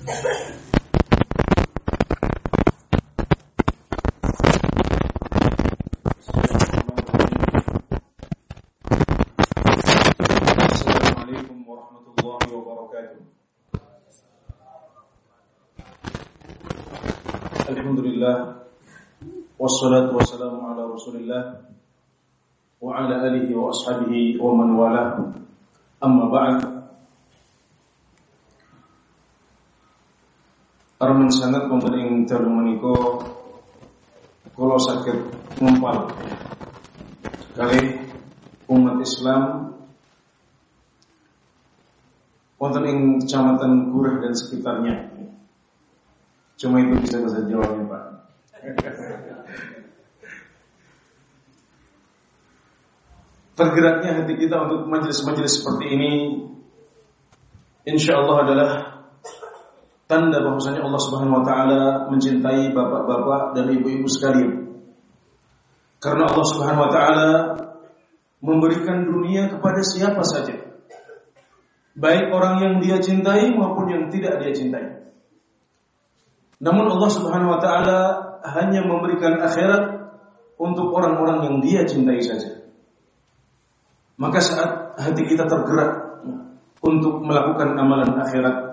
Assalamualaikum warahmatullahi wabarakatuh. Alhamdulillah wassalatu wassalamu ala Rasulillah wa ala alihi wa Arman sangat pembering dalu meniko kula sakit ngumpal. Kali umat Islam wonten ing kecamatan Gurah dan sekitarnya. Cuma itu bisa bahasa Jawanya, Pak. Tergeraknya hati kita untuk majelis-majelis seperti ini insya Allah adalah tanda bahwasanya Allah Subhanahu wa taala mencintai bapak-bapak dan ibu-ibu sekalian. Karena Allah Subhanahu wa taala memberikan dunia kepada siapa saja. Baik orang yang dia cintai maupun yang tidak dia cintai. Namun Allah Subhanahu wa taala hanya memberikan akhirat untuk orang-orang yang dia cintai saja. Maka saat hati kita tergerak untuk melakukan amalan akhirat,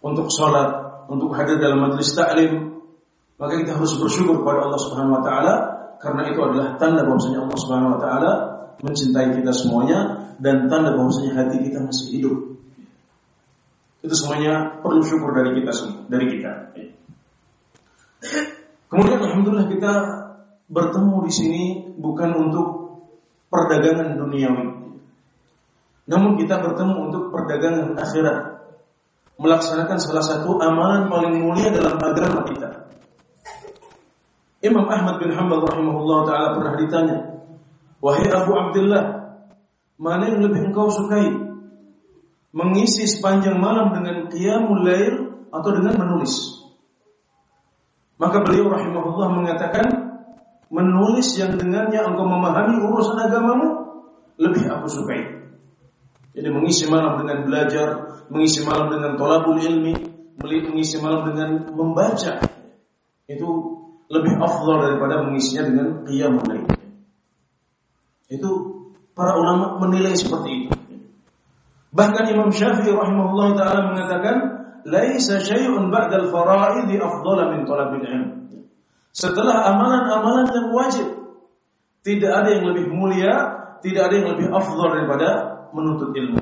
untuk sholat, untuk hadir dalam majelis taklim, maka kita harus bersyukur kepada Allah Subhanahu wa taala karena itu adalah tanda bahwasanya Allah Subhanahu wa taala mencintai kita semuanya dan tanda bahwasanya hati kita masih hidup. Itu semuanya perlu syukur dari kita semua, dari kita. Kemudian alhamdulillah kita bertemu di sini bukan untuk perdagangan duniawi. Namun kita bertemu untuk perdagangan akhirat. Melaksanakan salah satu amalan paling mulia dalam agama kita. Imam Ahmad bin Hanbal rahimahullah taala pernah ditanya, "Wahai Abu Abdullah, mana yang lebih engkau sukai? Mengisi sepanjang malam dengan qiyamul lail atau dengan menulis?" Maka beliau rahimahullah mengatakan, menulis yang dengannya engkau memahami urusan agamamu lebih aku sukai. Jadi mengisi malam dengan belajar, mengisi malam dengan tolabul ilmi, mengisi malam dengan membaca. Itu lebih afdal daripada mengisinya dengan qiyamul lail. Itu para ulama menilai seperti itu. Bahkan Imam Syafi'i rahimahullah taala mengatakan, "Laisa syai'un ba'da al-fara'id afdala min talabil ilm." Setelah amalan-amalan yang wajib, tidak ada yang lebih mulia, tidak ada yang lebih afdal daripada menuntut ilmu.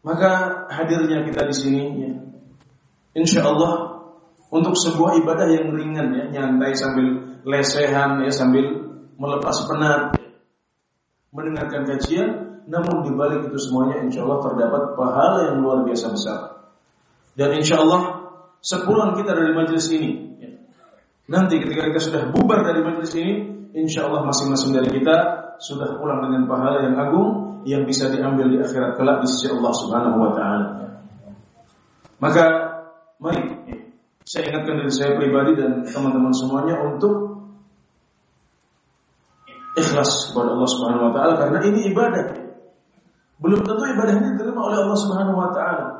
Maka hadirnya kita di sini, ya, insya Allah untuk sebuah ibadah yang ringan ya, nyantai sambil lesehan ya, sambil melepas penat, ya. mendengarkan kajian, namun di balik itu semuanya insya Allah terdapat pahala yang luar biasa besar. Dan insya Allah sepulang kita dari majelis ini, ya, nanti ketika kita sudah bubar dari majelis ini, insya Allah masing-masing dari kita sudah pulang dengan pahala yang agung yang bisa diambil di akhirat kelak di sisi Allah Subhanahu wa taala. Maka mari saya ingatkan diri saya pribadi dan teman-teman semuanya untuk ikhlas kepada Allah Subhanahu wa taala karena ini ibadah. Belum tentu ibadah ini diterima oleh Allah Subhanahu wa taala.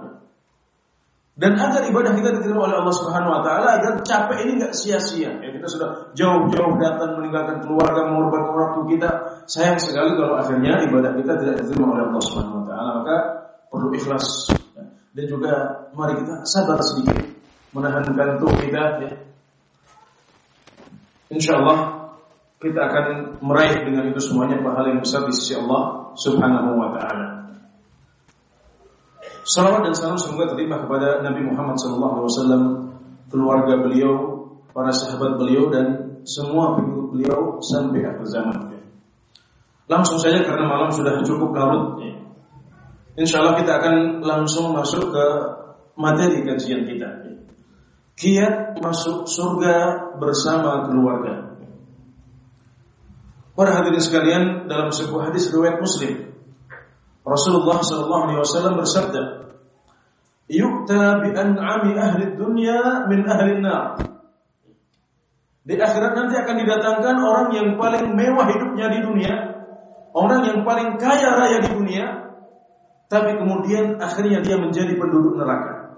Dan agar ibadah kita diterima oleh Allah Subhanahu wa taala agar capek ini nggak sia-sia. Ya, kita sudah jauh-jauh datang meninggalkan keluarga, mengorbankan waktu kita. Sayang sekali kalau akhirnya ibadah kita tidak diterima oleh Allah Subhanahu wa taala. Maka perlu ikhlas dan juga mari kita sabar sedikit menahan kantuk kita ya. Insya Allah kita akan meraih dengan itu semuanya pahala yang besar di sisi Allah Subhanahu wa taala. Salawat dan salam semoga terima kepada Nabi Muhammad SAW, keluarga beliau, para sahabat beliau dan semua pengikut beliau sampai akhir zaman. Langsung saja karena malam sudah cukup larut. Insya Allah kita akan langsung masuk ke materi kajian kita. Kiat masuk surga bersama keluarga. Para hadirin sekalian, dalam sebuah hadis riwayat Muslim, Rasulullah sallallahu alaihi wasallam bersabda, "Yu'ta bi an'ami ahli dunya min ahli nar." Di akhirat nanti akan didatangkan orang yang paling mewah hidupnya di dunia, orang yang paling kaya raya di dunia, tapi kemudian akhirnya dia menjadi penduduk neraka.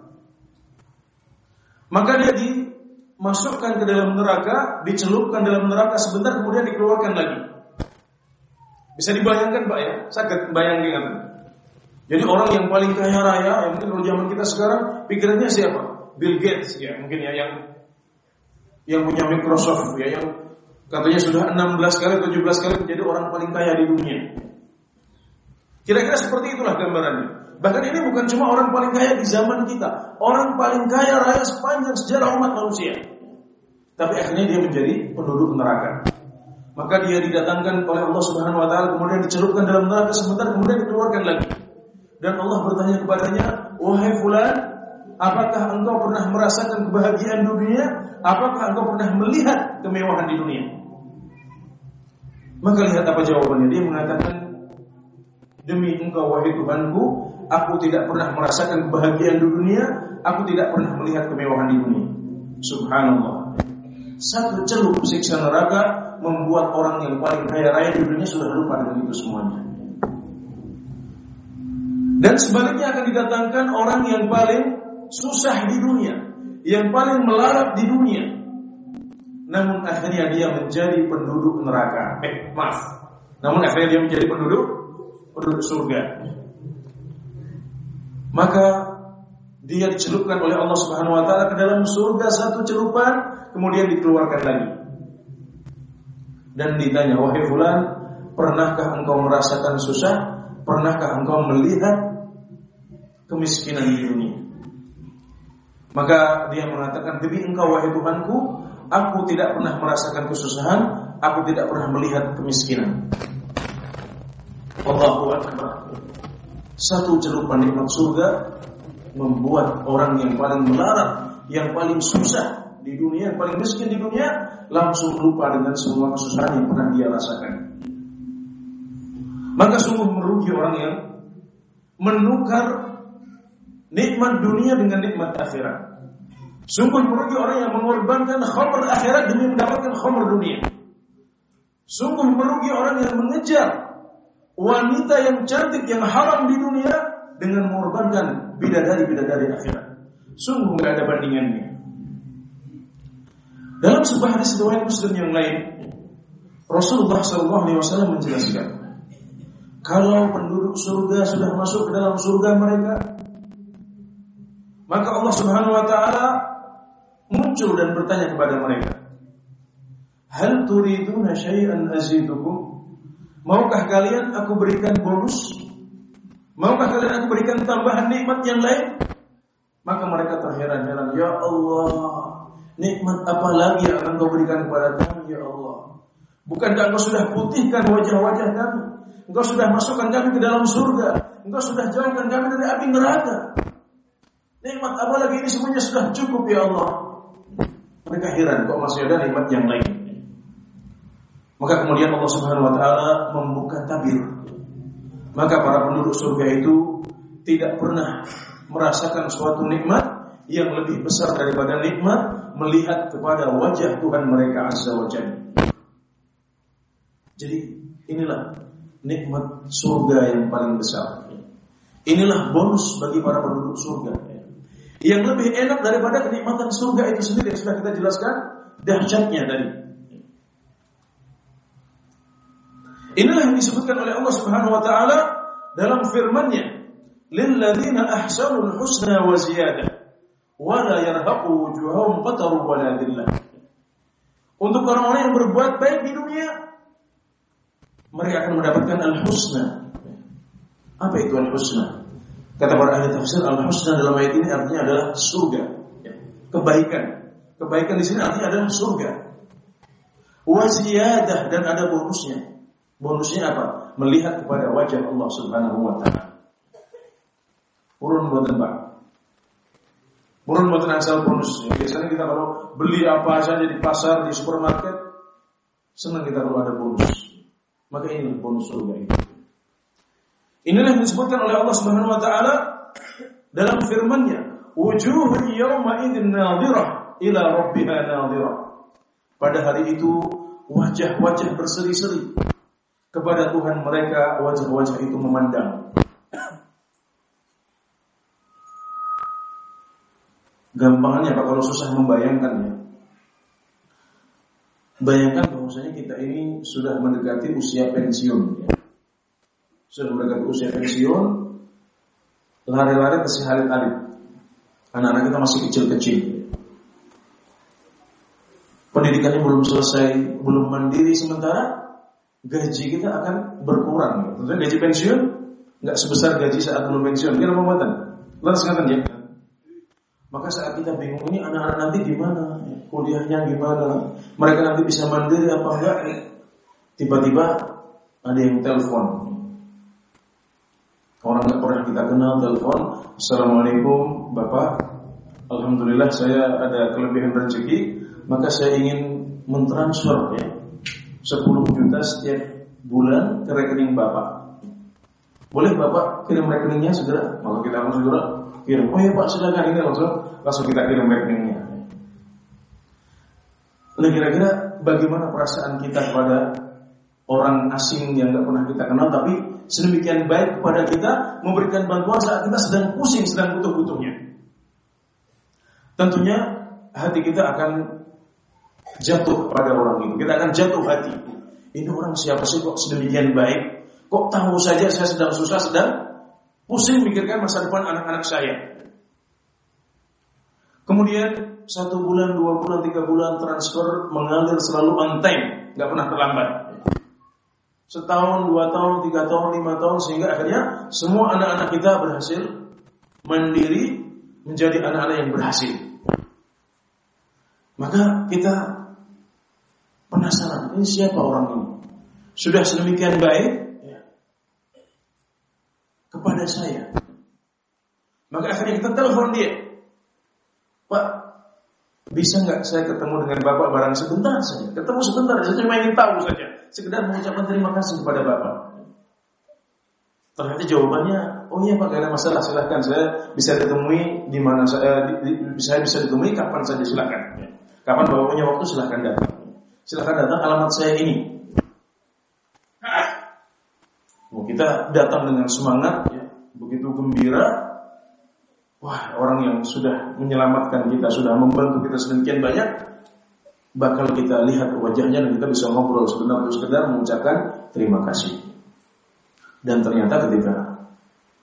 Maka dia dimasukkan ke dalam neraka, dicelupkan dalam neraka sebentar kemudian dikeluarkan lagi. Bisa dibayangkan Pak ya? Sakit bayangkan. Jadi orang yang paling kaya raya, yang mungkin kalau zaman kita sekarang, pikirannya siapa? Bill Gates ya, mungkin ya yang yang punya Microsoft ya, yang katanya sudah 16 kali, 17 kali menjadi orang paling kaya di dunia. Kira-kira seperti itulah gambarannya. Bahkan ini bukan cuma orang paling kaya di zaman kita, orang paling kaya raya sepanjang sejarah umat manusia. Tapi akhirnya dia menjadi penduduk neraka. Maka dia didatangkan oleh Allah Subhanahu wa taala kemudian dicelupkan dalam neraka sebentar kemudian dikeluarkan lagi. Dan Allah bertanya kepadanya, "Wahai fulan, apakah engkau pernah merasakan kebahagiaan dunia? Apakah engkau pernah melihat kemewahan di dunia?" Maka lihat apa jawabannya. Dia mengatakan, "Demi engkau wahai Tuhanku, aku tidak pernah merasakan kebahagiaan di dunia, aku tidak pernah melihat kemewahan di dunia." Subhanallah. Satu celup siksa neraka membuat orang yang paling kaya raya di dunia sudah lupa dengan itu semuanya. Dan sebaliknya akan didatangkan orang yang paling susah di dunia, yang paling melarat di dunia. Namun akhirnya dia menjadi penduduk neraka. Eh, maaf. Namun akhirnya dia menjadi penduduk penduduk surga. Maka dia dicelupkan oleh Allah Subhanahu wa taala ke dalam surga satu celupan, kemudian dikeluarkan lagi. Dan ditanya, "Wahai fulan, pernahkah engkau merasakan susah? Pernahkah engkau melihat kemiskinan di dunia. Maka dia mengatakan, demi engkau wahai Tuhanku, aku tidak pernah merasakan kesusahan, aku tidak pernah melihat kemiskinan. Allahu Akbar. Satu celupan nikmat surga membuat orang yang paling melarat, yang paling susah di dunia, yang paling miskin di dunia, langsung lupa dengan semua kesusahan yang pernah dia rasakan. Maka sungguh merugi orang yang menukar nikmat dunia dengan nikmat akhirat. Sungguh merugi orang yang mengorbankan khamr akhirat demi mendapatkan khamr dunia. Sungguh merugi orang yang mengejar wanita yang cantik yang haram di dunia dengan mengorbankan bidadari-bidadari akhirat. Sungguh tidak ada bandingannya. Dalam sebuah hadis riwayat Muslim yang lain, Rasulullah SAW menjelaskan, kalau penduduk surga sudah masuk ke dalam surga mereka, maka Allah Subhanahu wa taala muncul dan bertanya kepada mereka, "Hal turiduna syai'an azidukum?" Maukah kalian aku berikan bonus? Maukah kalian aku berikan tambahan nikmat yang lain? Maka mereka terheran-heran, "Ya Allah, nikmat apa lagi yang akan kau berikan kepada kami, ya Allah? Bukankah engkau sudah putihkan wajah-wajah kami? Engkau sudah masukkan kami ke dalam surga. Engkau sudah jauhkan kami dari api neraka. Nikmat apa lagi ini semuanya sudah cukup ya Allah. Mereka heran kok masih ada nikmat yang lain. Maka kemudian Allah Subhanahu wa taala membuka tabir. Maka para penduduk surga itu tidak pernah merasakan suatu nikmat yang lebih besar daripada nikmat melihat kepada wajah Tuhan mereka Azza wa Jalla. Jadi inilah nikmat surga yang paling besar. Inilah bonus bagi para penduduk surga yang lebih enak daripada kenikmatan surga itu sendiri yang sudah kita jelaskan dahsyatnya tadi. Inilah yang disebutkan oleh Allah Subhanahu wa taala dalam firman-Nya, "Lilladzina ahsanul husna wa ziyadah, wa la yarhaqu wujuhahum qataru wa la dhillah." Untuk orang-orang yang berbuat baik di dunia, mereka akan mendapatkan al-husna. Apa itu al-husna? Kata para ahli tafsir al-husna dalam ayat ini artinya adalah surga. Kebaikan. Kebaikan di sini artinya adalah surga. Wasiyadah dan ada bonusnya. Bonusnya apa? Melihat kepada wajah Allah Subhanahu wa taala. Urun buat Pak. Urun buat asal bonus. Biasanya kita kalau beli apa saja di pasar, di supermarket, senang kita kalau ada bonus. Maka ini bonus surga itu. Inilah yang disebutkan oleh Allah Subhanahu wa taala dalam firman-Nya, "Wujuhun yawma idzin nadhirah ila rabbiha nadhirah." Pada hari itu wajah-wajah berseri-seri kepada Tuhan mereka wajah-wajah itu memandang. Gampangannya Pak kalau susah membayangkannya. Bayangkan bahwasanya kita ini sudah mendekati usia pensiun. Ya. Sudah mendekati usia pensiun, lari-lari ke si alit Anak-anak kita masih kecil-kecil. Pendidikannya belum selesai, belum mandiri sementara gaji kita akan berkurang. Tentunya gaji pensiun nggak sebesar gaji saat belum pensiun. Kira mau Lalu sekarang ya. Maka saat kita bingung ini anak-anak nanti gimana, kuliahnya gimana, mereka nanti bisa mandiri apa enggak? Tiba-tiba ada yang telepon. Orang nggak pernah kita kenal telepon, Assalamualaikum Bapak, Alhamdulillah saya ada kelebihan rezeki, maka saya ingin mentransfer ya 10 juta setiap bulan ke rekening Bapak. Boleh Bapak kirim rekeningnya segera? Maka kita akan segera kirim. Oh ya Pak silakan ini langsung langsung kita kirim rekeningnya. Nah kira-kira bagaimana perasaan kita kepada orang asing yang nggak pernah kita kenal tapi sedemikian baik kepada kita memberikan bantuan saat kita sedang pusing sedang butuh-butuhnya. Tentunya hati kita akan jatuh pada orang itu. Kita akan jatuh hati. Ini orang siapa sih kok sedemikian baik? Kok tahu saja saya sedang susah, sedang pusing mikirkan masa depan anak-anak saya. Kemudian satu bulan, dua bulan, tiga bulan transfer mengalir selalu on time, nggak pernah terlambat. Setahun, dua tahun, tiga tahun, lima tahun sehingga akhirnya semua anak-anak kita berhasil mandiri menjadi anak-anak yang berhasil. Maka kita penasaran ini siapa orang ini? Sudah sedemikian baik kepada saya. Maka akhirnya kita telepon dia. Pak, bisa nggak saya ketemu dengan Bapak barang sebentar saja? Ketemu sebentar, saya cuma ingin tahu saja. Sekedar mengucapkan terima kasih kepada Bapak. Ternyata jawabannya, oh iya Pak, ada masalah, silahkan saya bisa ditemui di mana saya, di, saya bisa ditemui kapan saja silahkan. Kapan Bapak punya waktu silahkan datang. Silahkan datang alamat saya ini. Kita datang dengan semangat, ya, begitu gembira, Wah, orang yang sudah menyelamatkan kita, sudah membantu kita sedemikian banyak, bakal kita lihat wajahnya dan kita bisa ngobrol sebentar untuk sekedar mengucapkan terima kasih. Dan ternyata ketika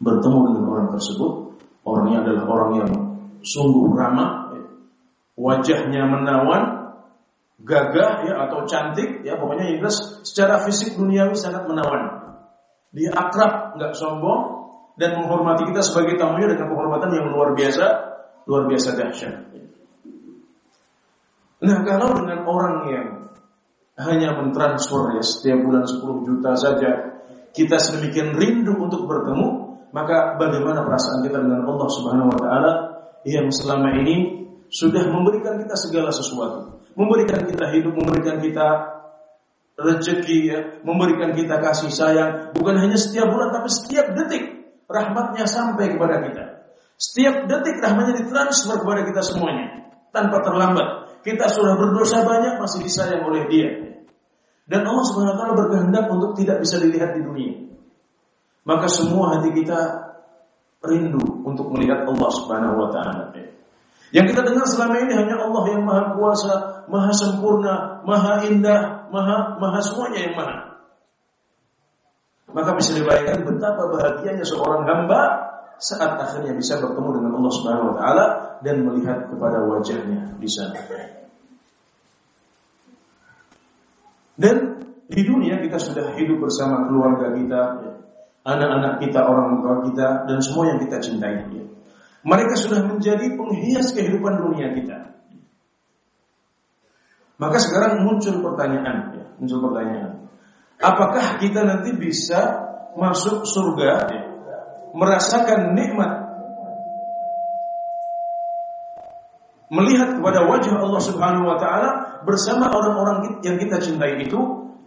bertemu dengan orang tersebut, orangnya adalah orang yang sungguh ramah, wajahnya menawan, gagah ya atau cantik ya pokoknya yang secara fisik duniawi sangat menawan. Dia akrab, nggak sombong, dan menghormati kita sebagai tamunya dengan penghormatan yang luar biasa, luar biasa dahsyat. Nah, kalau dengan orang yang hanya mentransfer ya setiap bulan 10 juta saja, kita sedemikian rindu untuk bertemu, maka bagaimana perasaan kita dengan Allah Subhanahu wa taala yang selama ini sudah memberikan kita segala sesuatu, memberikan kita hidup, memberikan kita rezeki ya, memberikan kita kasih sayang, bukan hanya setiap bulan tapi setiap detik rahmatnya sampai kepada kita. Setiap detik rahmatnya ditransfer kepada kita semuanya tanpa terlambat. Kita sudah berdosa banyak masih disayang oleh Dia. Dan Allah Subhanahu wa taala berkehendak untuk tidak bisa dilihat di dunia. Maka semua hati kita rindu untuk melihat Allah Subhanahu wa taala. Yang kita dengar selama ini hanya Allah yang Maha Kuasa, Maha Sempurna, Maha Indah, Maha Maha semuanya yang Maha. Maka bisa dibayangkan betapa bahagianya seorang hamba saat akhirnya bisa bertemu dengan Allah Subhanahu wa taala dan melihat kepada wajahnya di sana. Dan di dunia kita sudah hidup bersama keluarga kita, anak-anak kita, orang tua kita dan semua yang kita cintai. Mereka sudah menjadi penghias kehidupan dunia kita. Maka sekarang muncul pertanyaan, muncul pertanyaan. Apakah kita nanti bisa masuk surga merasakan nikmat melihat kepada wajah Allah Subhanahu wa taala bersama orang-orang yang kita cintai itu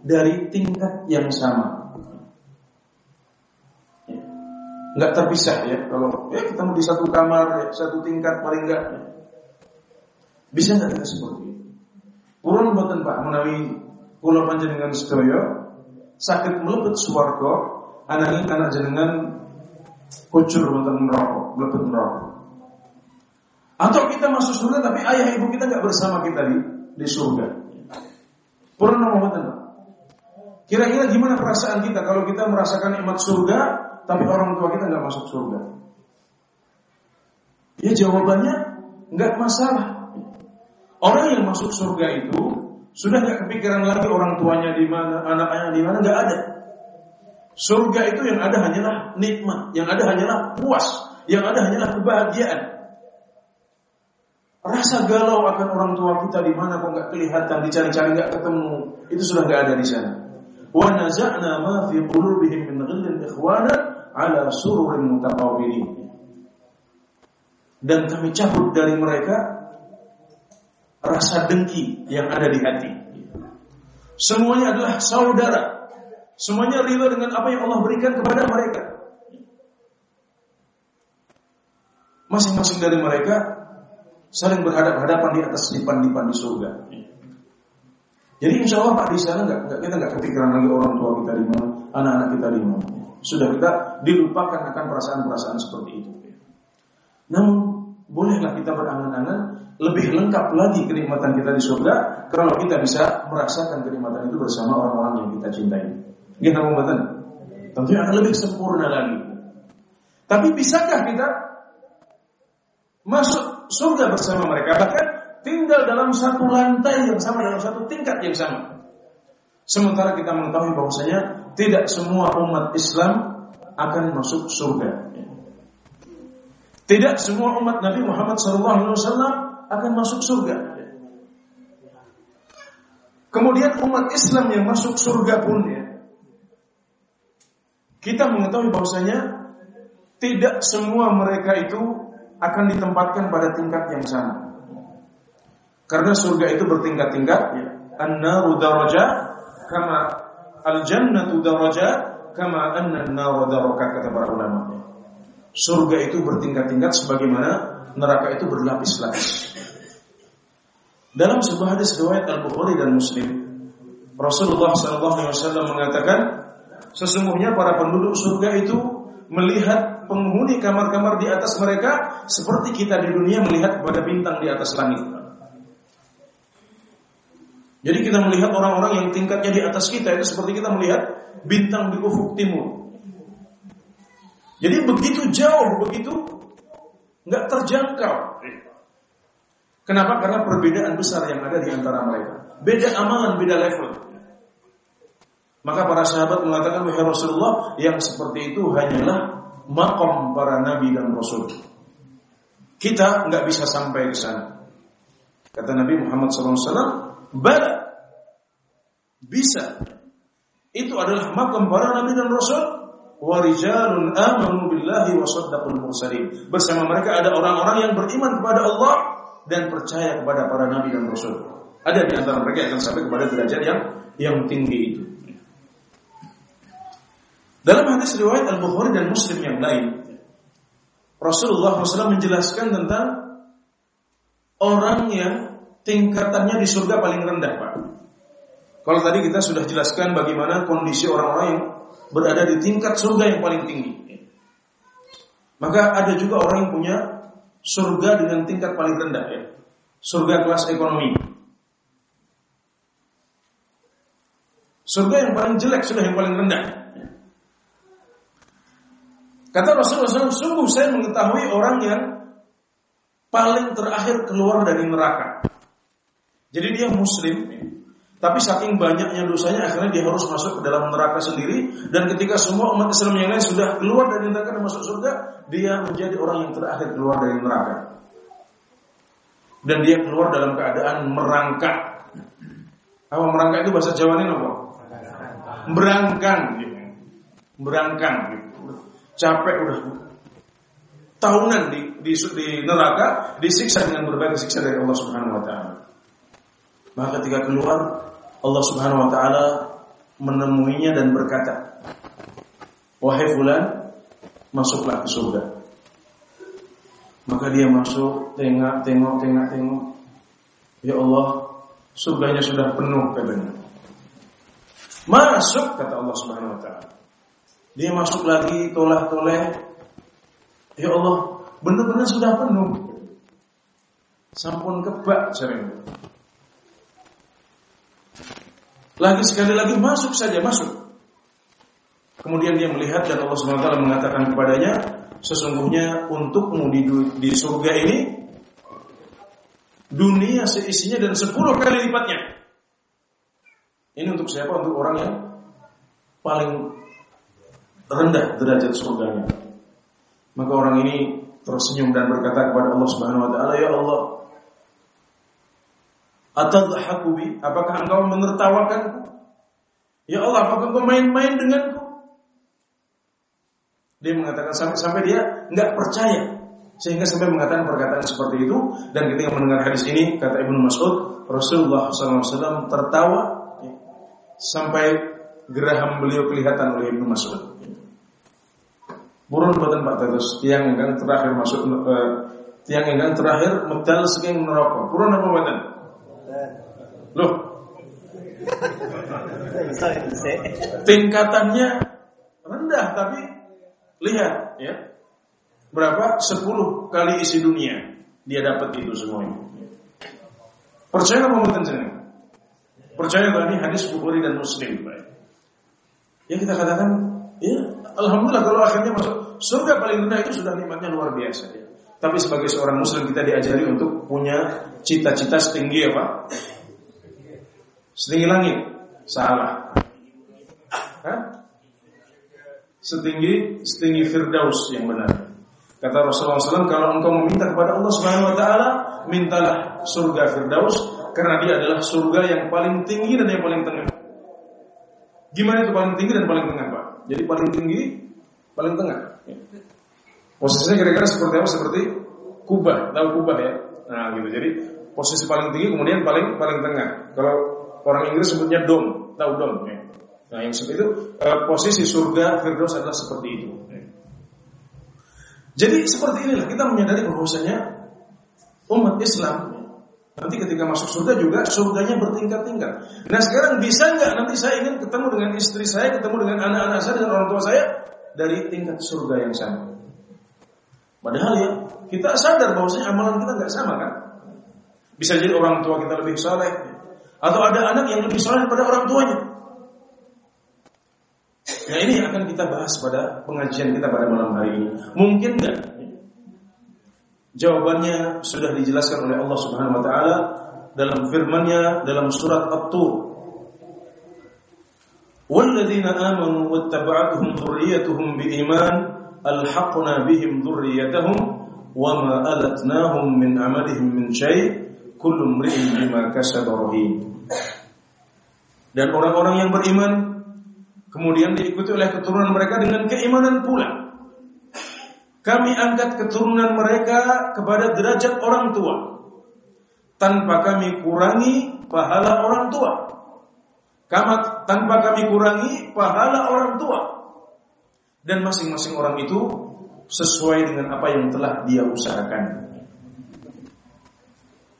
dari tingkat yang sama. Enggak terpisah ya kalau ya ketemu di satu kamar ya, satu tingkat paling enggak ya. bisa enggak kita seperti itu? Kurang buatan Pak menawi kula panjenengan sedaya sakit melebet anak anak jenengan kucur wonten neraka mlebet neraka atau kita masuk surga tapi ayah ibu kita nggak bersama kita di di surga. Pernah ngomong Kira-kira gimana perasaan kita kalau kita merasakan nikmat surga tapi orang tua kita nggak masuk surga? Ya jawabannya nggak masalah. Orang yang masuk surga itu sudah nggak kepikiran lagi orang tuanya di mana, anaknya di mana, nggak ada. Surga itu yang ada hanyalah nikmat, yang ada hanyalah puas, yang ada hanyalah kebahagiaan. Rasa galau akan orang tua kita di mana kok nggak kelihatan, dicari-cari nggak ketemu, itu sudah nggak ada di sana. Wa naza'na ma fi qulubihim min ghillin ikhwana ala sururin dan kami cabut dari mereka rasa dengki yang ada di hati. Semuanya adalah saudara. Semuanya rela dengan apa yang Allah berikan kepada mereka. Masing-masing dari mereka saling berhadapan-hadapan di atas lipan-lipan di surga. Jadi insya Allah Pak di sana nggak kita nggak kepikiran lagi orang tua kita di mana, anak-anak kita di mana. Sudah kita dilupakan akan perasaan-perasaan seperti itu. Namun bolehlah kita berangan-angan lebih lengkap lagi kenikmatan kita di surga kalau kita bisa merasakan kenikmatan itu bersama orang-orang yang kita cintai. Kita ngomongin tentunya akan lebih sempurna lagi. Tapi bisakah kita masuk surga bersama mereka bahkan tinggal dalam satu lantai yang sama dalam satu tingkat yang sama. Sementara kita mengetahui bahwasanya tidak semua umat Islam akan masuk surga. Tidak semua umat Nabi Muhammad SAW akan masuk surga. Kemudian umat Islam yang masuk surga pun ya, kita mengetahui bahwasanya tidak semua mereka itu akan ditempatkan pada tingkat yang sama. Karena surga itu bertingkat-tingkat, ya. An-naru daraja kama al-jannatu daraja kama anna an-naru kata para ulama surga itu bertingkat-tingkat sebagaimana neraka itu berlapis-lapis. Dalam sebuah hadis riwayat Al-Bukhari dan Muslim, Rasulullah SAW mengatakan, sesungguhnya para penduduk surga itu melihat penghuni kamar-kamar di atas mereka seperti kita di dunia melihat pada bintang di atas langit. Jadi kita melihat orang-orang yang tingkatnya di atas kita itu seperti kita melihat bintang di ufuk timur. Jadi begitu jauh, begitu nggak terjangkau. Kenapa? Karena perbedaan besar yang ada di antara mereka. Beda amalan, beda level. Maka para sahabat mengatakan, Wahai Rasulullah, yang seperti itu hanyalah makom para nabi dan rasul. Kita nggak bisa sampai ke sana. Kata Nabi Muhammad SAW, bala bisa. Itu adalah makam para nabi dan rasul warijalun amanu billahi wa saddaqul mursalin. Bersama mereka ada orang-orang yang beriman kepada Allah dan percaya kepada para nabi dan rasul. Ada di antara mereka yang sampai kepada derajat yang yang tinggi itu. Dalam hadis riwayat Al-Bukhari dan Muslim yang lain, Rasulullah SAW menjelaskan tentang orang yang tingkatannya di surga paling rendah, Pak. Kalau tadi kita sudah jelaskan bagaimana kondisi orang-orang yang berada di tingkat surga yang paling tinggi. Maka ada juga orang yang punya surga dengan tingkat paling rendah ya. Surga kelas ekonomi. Surga yang paling jelek sudah yang paling rendah. Kata Rasulullah SAW, sungguh saya mengetahui orang yang paling terakhir keluar dari neraka. Jadi dia muslim, tapi saking banyaknya dosanya akhirnya dia harus masuk ke dalam neraka sendiri dan ketika semua umat Islam yang lain sudah keluar dari neraka dan masuk surga, dia menjadi orang yang terakhir keluar dari neraka. Dan dia keluar dalam keadaan merangkak. Apa merangkak itu bahasa Jawa ini apa? Berangkang. Berangkang. Capek udah tahunan di, di, di neraka disiksa dengan berbagai siksa dari Allah Subhanahu wa taala. Maka ketika keluar Allah Subhanahu wa taala menemuinya dan berkata, "Wahai fulan, masuklah ke surga." Maka dia masuk, tengok, tengok, tengok, tengok. Ya Allah, surganya sudah penuh katanya. Masuk kata Allah Subhanahu wa taala. Dia masuk lagi tolah-toleh. Ya Allah, benar-benar sudah penuh. Sampun kebak sering. Lagi sekali lagi masuk saja masuk. Kemudian dia melihat dan Allah SWT mengatakan kepadanya, sesungguhnya untukmu di, di surga ini dunia seisinya dan sepuluh kali lipatnya. Ini untuk siapa? Untuk orang yang paling rendah derajat surganya. Maka orang ini tersenyum dan berkata kepada Allah Subhanahu wa taala, "Ya Allah, atadhaku bi? Apakah engkau menertawakanku? Ya Allah, apakah engkau main-main denganku?" Dia mengatakan sampai sampai dia nggak percaya sehingga sampai mengatakan perkataan seperti itu dan ketika mendengar hadis ini kata Ibnu Mas'ud Rasulullah SAW tertawa ya, sampai geraham beliau kelihatan oleh Ibnu Mas'ud. Burun badan Pak Tatus tiang enggan terakhir masuk uh, tiang enggan terakhir medal saking neraka. Burun apa badan? Loh. Tingkatannya rendah tapi lihat ya berapa? 10 kali isi dunia dia dapat itu semuanya. Percaya apa mboten jenengan? Percaya bahwa ini hadis Bukhari dan Muslim, baik. Ya kita katakan, ya alhamdulillah kalau akhirnya masuk surga paling rendah itu sudah nikmatnya luar biasa ya. Tapi sebagai seorang muslim kita diajari untuk punya cita-cita setinggi apa? Setinggi langit. Salah. Hah? Setinggi setinggi Firdaus yang benar. Kata Rasulullah SAW, kalau engkau meminta kepada Allah Subhanahu Wa Taala, mintalah surga Firdaus, karena dia adalah surga yang paling tinggi dan yang paling tengah. Gimana itu paling tinggi dan paling tengah, Pak? Jadi paling tinggi, paling tengah. Posisinya kira-kira seperti apa? Seperti kubah, tahu kubah ya? Nah, gitu. Jadi posisi paling tinggi kemudian paling paling tengah. Kalau orang Inggris sebutnya dom, tahu dom ya? Nah, yang seperti itu eh, posisi surga Firdaus adalah seperti itu. Jadi seperti inilah kita menyadari bahwasanya umat Islam nanti ketika masuk surga juga surganya bertingkat-tingkat. Nah sekarang bisa nggak nanti saya ingin ketemu dengan istri saya, ketemu dengan anak-anak saya, dengan orang tua saya dari tingkat surga yang sama. Padahal ya kita sadar bahwasanya amalan kita nggak sama kan. Bisa jadi orang tua kita lebih soleh atau ada anak yang lebih soleh pada orang tuanya. Nah ini akan kita bahas pada pengajian kita pada malam hari ini. Mungkin nggak? Jawabannya sudah dijelaskan oleh Allah Subhanahu Wa Taala dalam firman-Nya dalam surat At-Tur. والذين آمنوا واتبعتهم ذريتهم بإيمان ألحقنا بهم ذريتهم وما ألتناهم من عملهم من شيء kullu mri'in. Dan orang-orang yang beriman kemudian diikuti oleh keturunan mereka dengan keimanan pula. Kami angkat keturunan mereka kepada derajat orang tua tanpa kami kurangi pahala orang tua. Tanpa kami kurangi pahala orang tua. Dan masing-masing orang itu sesuai dengan apa yang telah dia usahakan.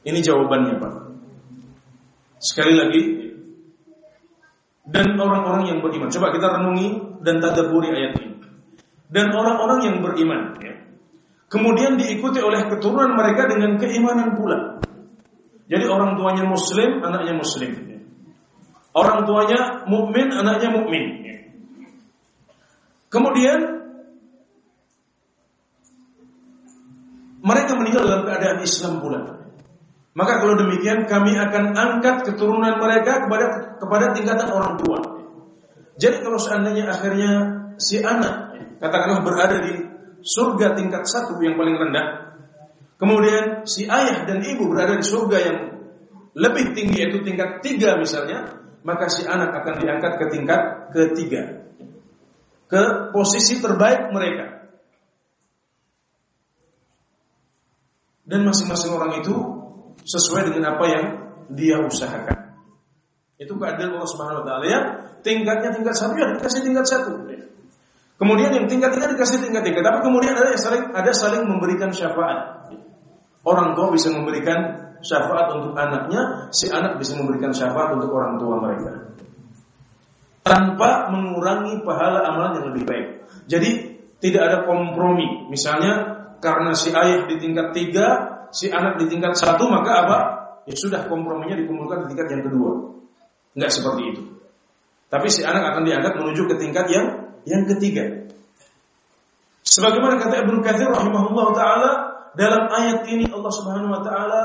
Ini jawabannya Pak. Sekali lagi, dan orang-orang yang beriman. Coba kita renungi dan tadaburi ayat ini. Dan orang-orang yang beriman, ya. kemudian diikuti oleh keturunan mereka dengan keimanan pula. Jadi orang tuanya Muslim, anaknya Muslim. Ya. Orang tuanya mukmin, anaknya mukmin. Ya. Kemudian mereka meninggal dalam keadaan Islam pula. Maka kalau demikian kami akan angkat keturunan mereka kepada kepada tingkatan orang tua. Jadi kalau seandainya akhirnya si anak katakanlah berada di surga tingkat satu yang paling rendah, kemudian si ayah dan ibu berada di surga yang lebih tinggi yaitu tingkat tiga misalnya, maka si anak akan diangkat ke tingkat ketiga, ke posisi terbaik mereka. Dan masing-masing orang itu sesuai dengan apa yang dia usahakan. Itu keadilan Allah Subhanahu wa taala ya. Tingkatnya tingkat satu ya dikasih tingkat satu. Kemudian yang tingkat tiga dikasih tingkat tiga. Tapi kemudian ada yang saling ada saling memberikan syafaat. Orang tua bisa memberikan syafaat untuk anaknya, si anak bisa memberikan syafaat untuk orang tua mereka. Tanpa mengurangi pahala amalan yang lebih baik. Jadi tidak ada kompromi. Misalnya karena si ayah di tingkat tiga, si anak di tingkat satu maka apa? Ya sudah komprominya dikumpulkan di tingkat yang kedua. Enggak seperti itu. Tapi si anak akan diangkat menuju ke tingkat yang yang ketiga. Sebagaimana kata Ibnu Katsir rahimahullah taala dalam ayat ini Allah Subhanahu wa taala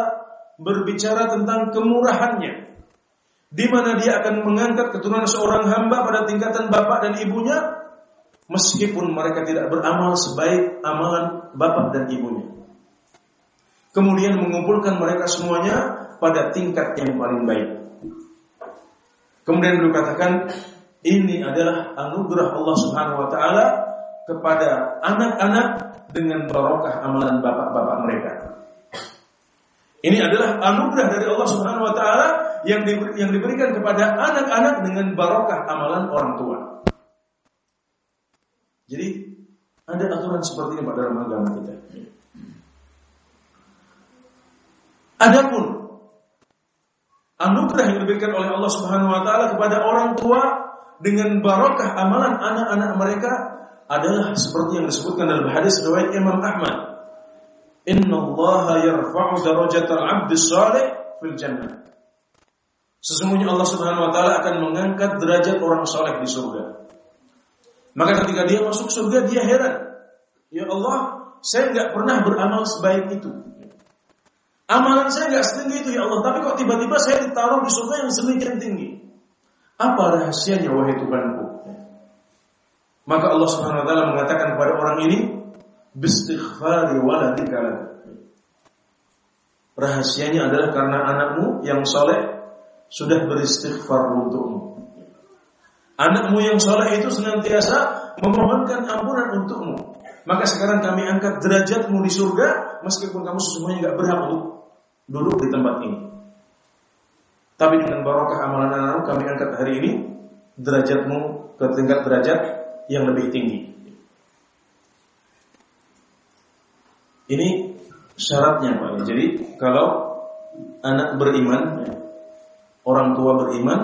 berbicara tentang kemurahannya di mana dia akan mengangkat keturunan seorang hamba pada tingkatan bapak dan ibunya meskipun mereka tidak beramal sebaik amalan bapak dan ibunya. Kemudian mengumpulkan mereka semuanya pada tingkat yang paling baik. Kemudian beliau katakan ini adalah anugerah Allah Subhanahu wa taala kepada anak-anak dengan barokah amalan bapak-bapak mereka. Ini adalah anugerah dari Allah Subhanahu wa taala yang yang diberikan kepada anak-anak dengan barokah amalan orang tua. Jadi ada aturan seperti ini pada dalam agama kita. Adapun anugerah yang diberikan oleh Allah Subhanahu wa taala kepada orang tua dengan barokah amalan anak-anak mereka adalah seperti yang disebutkan dalam hadis riwayat Imam Ahmad Inna Allah yarfa'u darajatal 'abdi salih fil jannah. Sesungguhnya Allah Subhanahu wa taala akan mengangkat derajat orang saleh di surga. Maka ketika dia masuk surga dia heran. Ya Allah, saya nggak pernah beramal sebaik itu. Amalan saya nggak setinggi itu ya Allah, tapi kok tiba-tiba saya ditaruh di surga yang semakin tinggi. Apa rahasianya wahai Tuhanku? Maka Allah Subhanahu wa taala mengatakan kepada orang ini, bistighfari waladika Rahasianya adalah karena anakmu yang soleh sudah beristighfar untukmu. Anakmu yang soleh itu senantiasa memohonkan ampunan untukmu. Maka sekarang kami angkat derajatmu di surga meskipun kamu sesungguhnya nggak berhak untuk duduk di tempat ini. Tapi dengan barokah amalan anakmu kami angkat hari ini derajatmu ke tingkat derajat yang lebih tinggi. Ini syaratnya Pak. Jadi kalau anak beriman, orang tua beriman,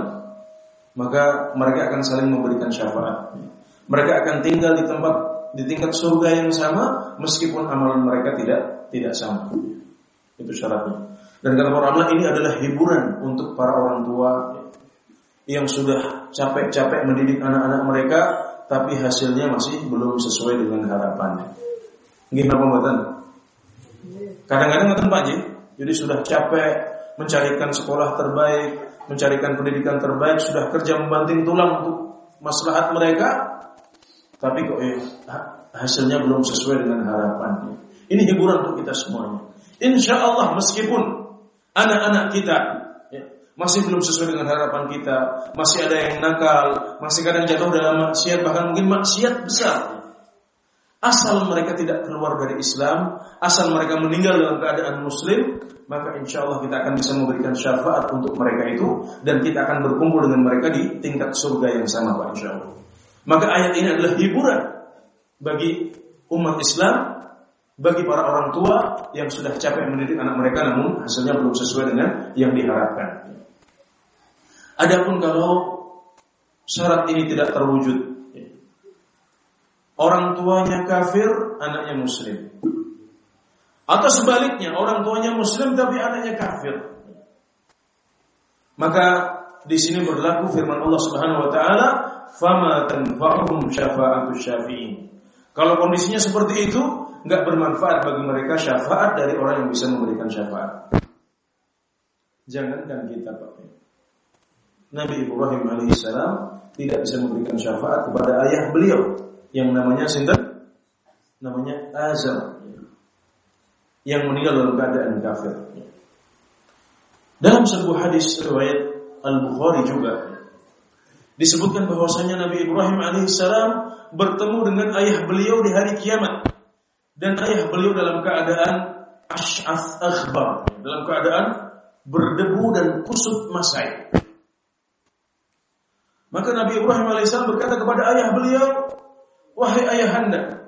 maka mereka akan saling memberikan syafaat. Mereka akan tinggal di tempat di tingkat surga yang sama meskipun amalan mereka tidak tidak sama. Itu syaratnya. Dan kata para ulama ini adalah hiburan untuk para orang tua yang sudah capek-capek mendidik anak-anak mereka tapi hasilnya masih belum sesuai dengan harapannya. Gimana pembuatan? Kadang-kadang ngeten Pak Ji, jadi sudah capek mencarikan sekolah terbaik, mencarikan pendidikan terbaik, sudah kerja membanting tulang untuk maslahat mereka, tapi kok eh, hasilnya belum sesuai dengan harapannya. Ini hiburan untuk kita semuanya. Insya Allah meskipun anak-anak kita ya, masih belum sesuai dengan harapan kita, masih ada yang nakal, masih kadang jatuh dalam maksiat, bahkan mungkin maksiat besar. Asal mereka tidak keluar dari Islam, asal mereka meninggal dalam keadaan Muslim, maka insya Allah kita akan bisa memberikan syafaat untuk mereka itu dan kita akan berkumpul dengan mereka di tingkat surga yang sama, Pak insya Allah. Maka ayat ini adalah hiburan bagi umat Islam, bagi para orang tua yang sudah capek mendidik anak mereka namun hasilnya belum sesuai dengan yang diharapkan. Adapun kalau syarat ini tidak terwujud, Orang tuanya kafir, anaknya muslim. Atau sebaliknya, orang tuanya muslim tapi anaknya kafir. Maka di sini berlaku firman Allah Subhanahu wa taala, "Fama tanfa'uhum syafa'atu syafi'in." Kalau kondisinya seperti itu, nggak bermanfaat bagi mereka syafaat dari orang yang bisa memberikan syafaat. Jangankan kita Pak. Nabi Ibrahim alaihissalam tidak bisa memberikan syafaat kepada ayah beliau yang namanya sinten namanya Azar yang meninggal dalam keadaan kafir. Dalam sebuah hadis riwayat Al-Bukhari juga disebutkan bahwasanya Nabi Ibrahim alaihissalam bertemu dengan ayah beliau di hari kiamat dan ayah beliau dalam keadaan ash'ath akhbar dalam keadaan berdebu dan kusut masai. Maka Nabi Ibrahim alaihissalam berkata kepada ayah beliau, Wahai ayahanda,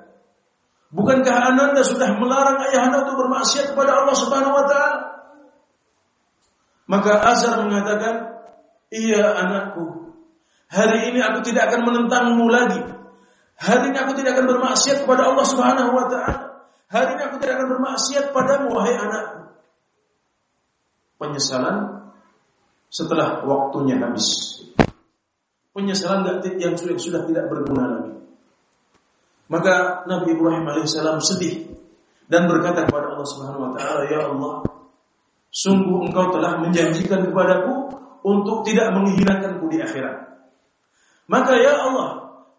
bukankah ananda sudah melarang ayahanda untuk bermaksiat kepada Allah Subhanahu wa taala? Maka Azar mengatakan, "Iya anakku. Hari ini aku tidak akan menentangmu lagi. Hari ini aku tidak akan bermaksiat kepada Allah Subhanahu wa taala. Hari ini aku tidak akan bermaksiat padamu wahai anakku." penyesalan setelah waktunya habis. Penyesalan yang sudah, sudah tidak berguna lagi. Maka Nabi Ibrahim alaihissalam sedih dan berkata kepada Allah Subhanahu wa taala, "Ya Allah, sungguh Engkau telah menjanjikan kepadaku untuk tidak menghinakanku di akhirat. Maka ya Allah,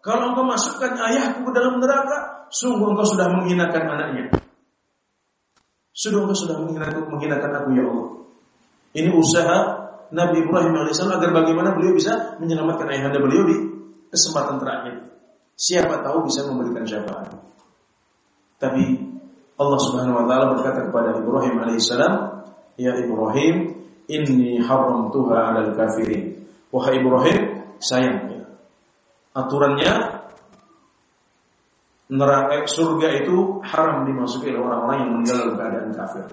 kalau Engkau masukkan ayahku ke dalam neraka, sungguh Engkau sudah menghinakan anaknya. Sudah Engkau sudah menghinakan, menghinakan aku ya Allah. Ini usaha Nabi Ibrahim alaihissalam agar bagaimana beliau bisa menyelamatkan ayahanda beliau di kesempatan terakhir. Siapa tahu bisa memberikan syafaat. Tapi Allah Subhanahu wa taala berkata kepada Ibrahim alaihissalam, "Ya Ibrahim, inni haramtuha 'alal kafirin." Wahai Ibrahim, sayang ya. Aturannya neraka surga itu haram dimasuki oleh orang-orang yang meninggal dalam keadaan kafir.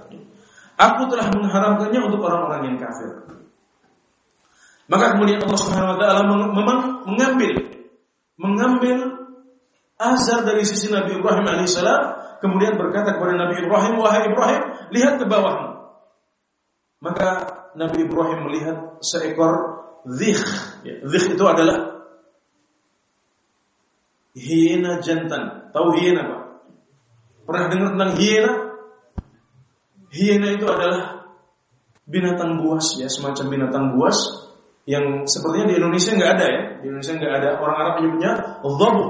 Aku telah mengharamkannya untuk orang-orang yang kafir. Maka kemudian Allah Subhanahu wa taala mengambil mengambil azar dari sisi Nabi Ibrahim alaihissalam kemudian berkata kepada Nabi Ibrahim wahai Ibrahim lihat ke bawahmu maka Nabi Ibrahim melihat seekor zikh ya, zikh itu adalah hiena jantan tahu hiena Pak pernah dengar tentang hiena Hiena itu adalah binatang buas ya, semacam binatang buas yang sepertinya di Indonesia nggak ada ya. Di Indonesia nggak ada. Orang Arab menyebutnya dhabu.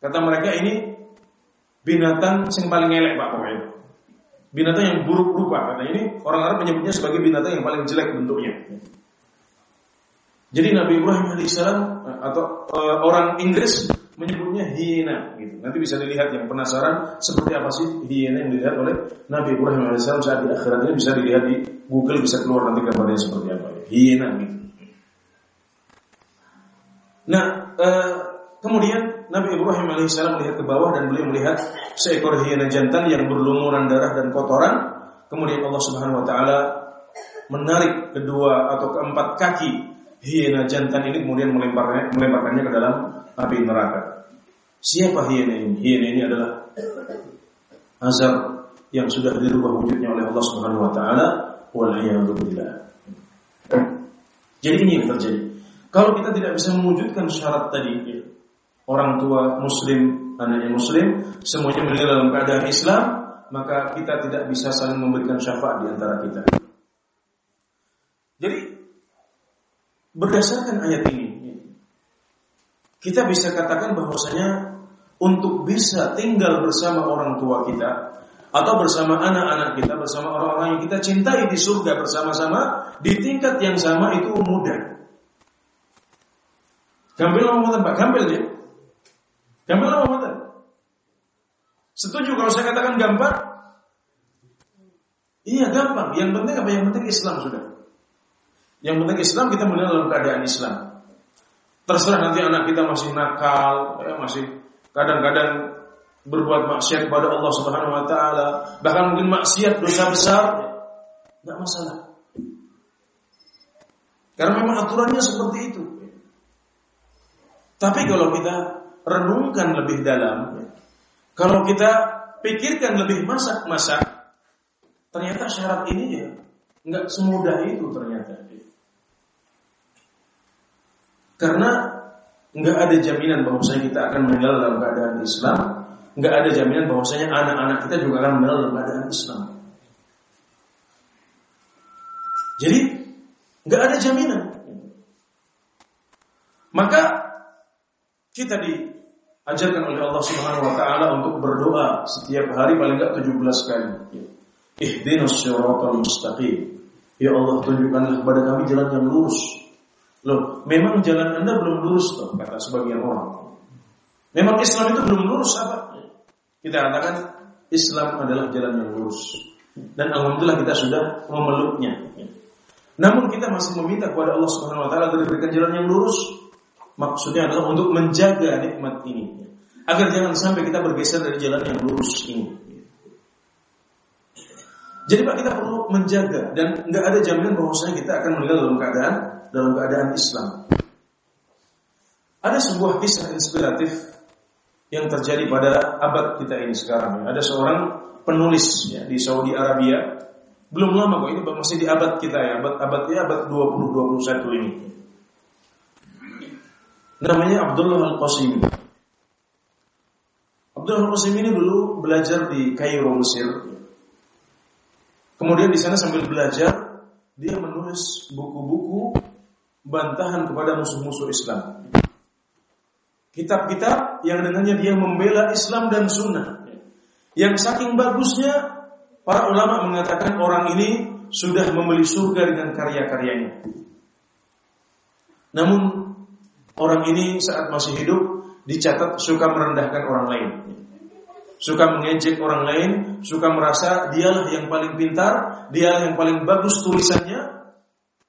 Kata mereka ini binatang yang paling elek pak pokoknya. Binatang yang buruk rupa. Kata ini orang Arab menyebutnya sebagai binatang yang paling jelek bentuknya. Jadi Nabi Ibrahim alaihissalam atau uh, orang Inggris menyebutnya hiena gitu. Nanti bisa dilihat yang penasaran seperti apa sih hiena yang dilihat oleh Nabi Ibrahim alaihissalam saat di akhirat ini bisa dilihat di Google bisa keluar nanti gambarnya seperti apa ya. hiena gitu. Nah, eh, kemudian Nabi Ibrahim alaihissalam melihat ke bawah dan beliau melihat seekor hiena jantan yang berlumuran darah dan kotoran. Kemudian Allah Subhanahu wa taala menarik kedua atau keempat kaki hiena jantan ini kemudian melemparnya melemparkannya ke dalam api neraka. Siapa hiena ini? Hiena ini adalah azab yang sudah dirubah wujudnya oleh Allah Subhanahu wa taala wal Jadi ini yang terjadi. Kalau kita tidak bisa mewujudkan syarat tadi, ya, orang tua muslim, anaknya muslim, semuanya meninggal dalam keadaan Islam, maka kita tidak bisa saling memberikan syafaat di antara kita. Jadi berdasarkan ayat ini, kita bisa katakan bahwasanya untuk bisa tinggal bersama orang tua kita atau bersama anak-anak kita, bersama orang-orang yang kita cintai di surga bersama-sama di tingkat yang sama itu mudah. Gampil apa Pak? Gampil ya? Gampil apa Setuju kalau saya katakan gampang? Iya gampang. Yang penting apa? Yang penting Islam sudah. Yang penting Islam kita mulai dalam keadaan Islam. Terserah nanti anak kita masih nakal, ya, masih kadang-kadang berbuat maksiat kepada Allah Subhanahu wa taala, bahkan mungkin maksiat dosa besar, enggak masalah. Karena memang aturannya seperti itu. Tapi kalau kita renungkan lebih dalam, kalau kita pikirkan lebih masak-masak, ternyata syarat ini ya nggak semudah itu ternyata. Karena nggak ada jaminan bahwasanya kita akan meninggal dalam keadaan Islam, nggak ada jaminan bahwasanya anak-anak kita juga akan meninggal dalam keadaan Islam. Jadi nggak ada jaminan. Maka kita diajarkan oleh Allah Subhanahu wa taala untuk berdoa setiap hari paling enggak 17 kali. Ihdinas siratal mustaqim. Ya Allah tunjukkanlah kepada kami jalan yang lurus. Loh, memang jalan Anda belum lurus loh, kata sebagian orang. Memang Islam itu belum lurus apa? Kita katakan Islam adalah jalan yang lurus. Dan alhamdulillah kita sudah memeluknya. Namun kita masih meminta kepada Allah Subhanahu wa taala diberikan jalan yang lurus. Maksudnya adalah untuk menjaga nikmat ini. Agar jangan sampai kita bergeser dari jalan yang lurus ini. Jadi Pak kita perlu menjaga dan nggak ada jaminan bahwasanya kita akan meninggal dalam keadaan dalam keadaan Islam. Ada sebuah kisah inspiratif yang terjadi pada abad kita ini sekarang. Ada seorang penulis ya, di Saudi Arabia, Belum lama kok ini masih di abad kita ya, abad abad ya abad 20 21 ini. Namanya Abdullah Al-Qasim. Abdullah Al-Qasim ini dulu belajar di Kairo Mesir. Kemudian di sana sambil belajar dia menulis buku-buku bantahan kepada musuh-musuh Islam. Kitab-kitab yang dengannya dia membela Islam dan Sunnah. Yang saking bagusnya Para ulama mengatakan orang ini sudah membeli surga dengan karya-karyanya. Namun orang ini saat masih hidup dicatat suka merendahkan orang lain. Suka mengejek orang lain, suka merasa dialah yang paling pintar, dialah yang paling bagus tulisannya,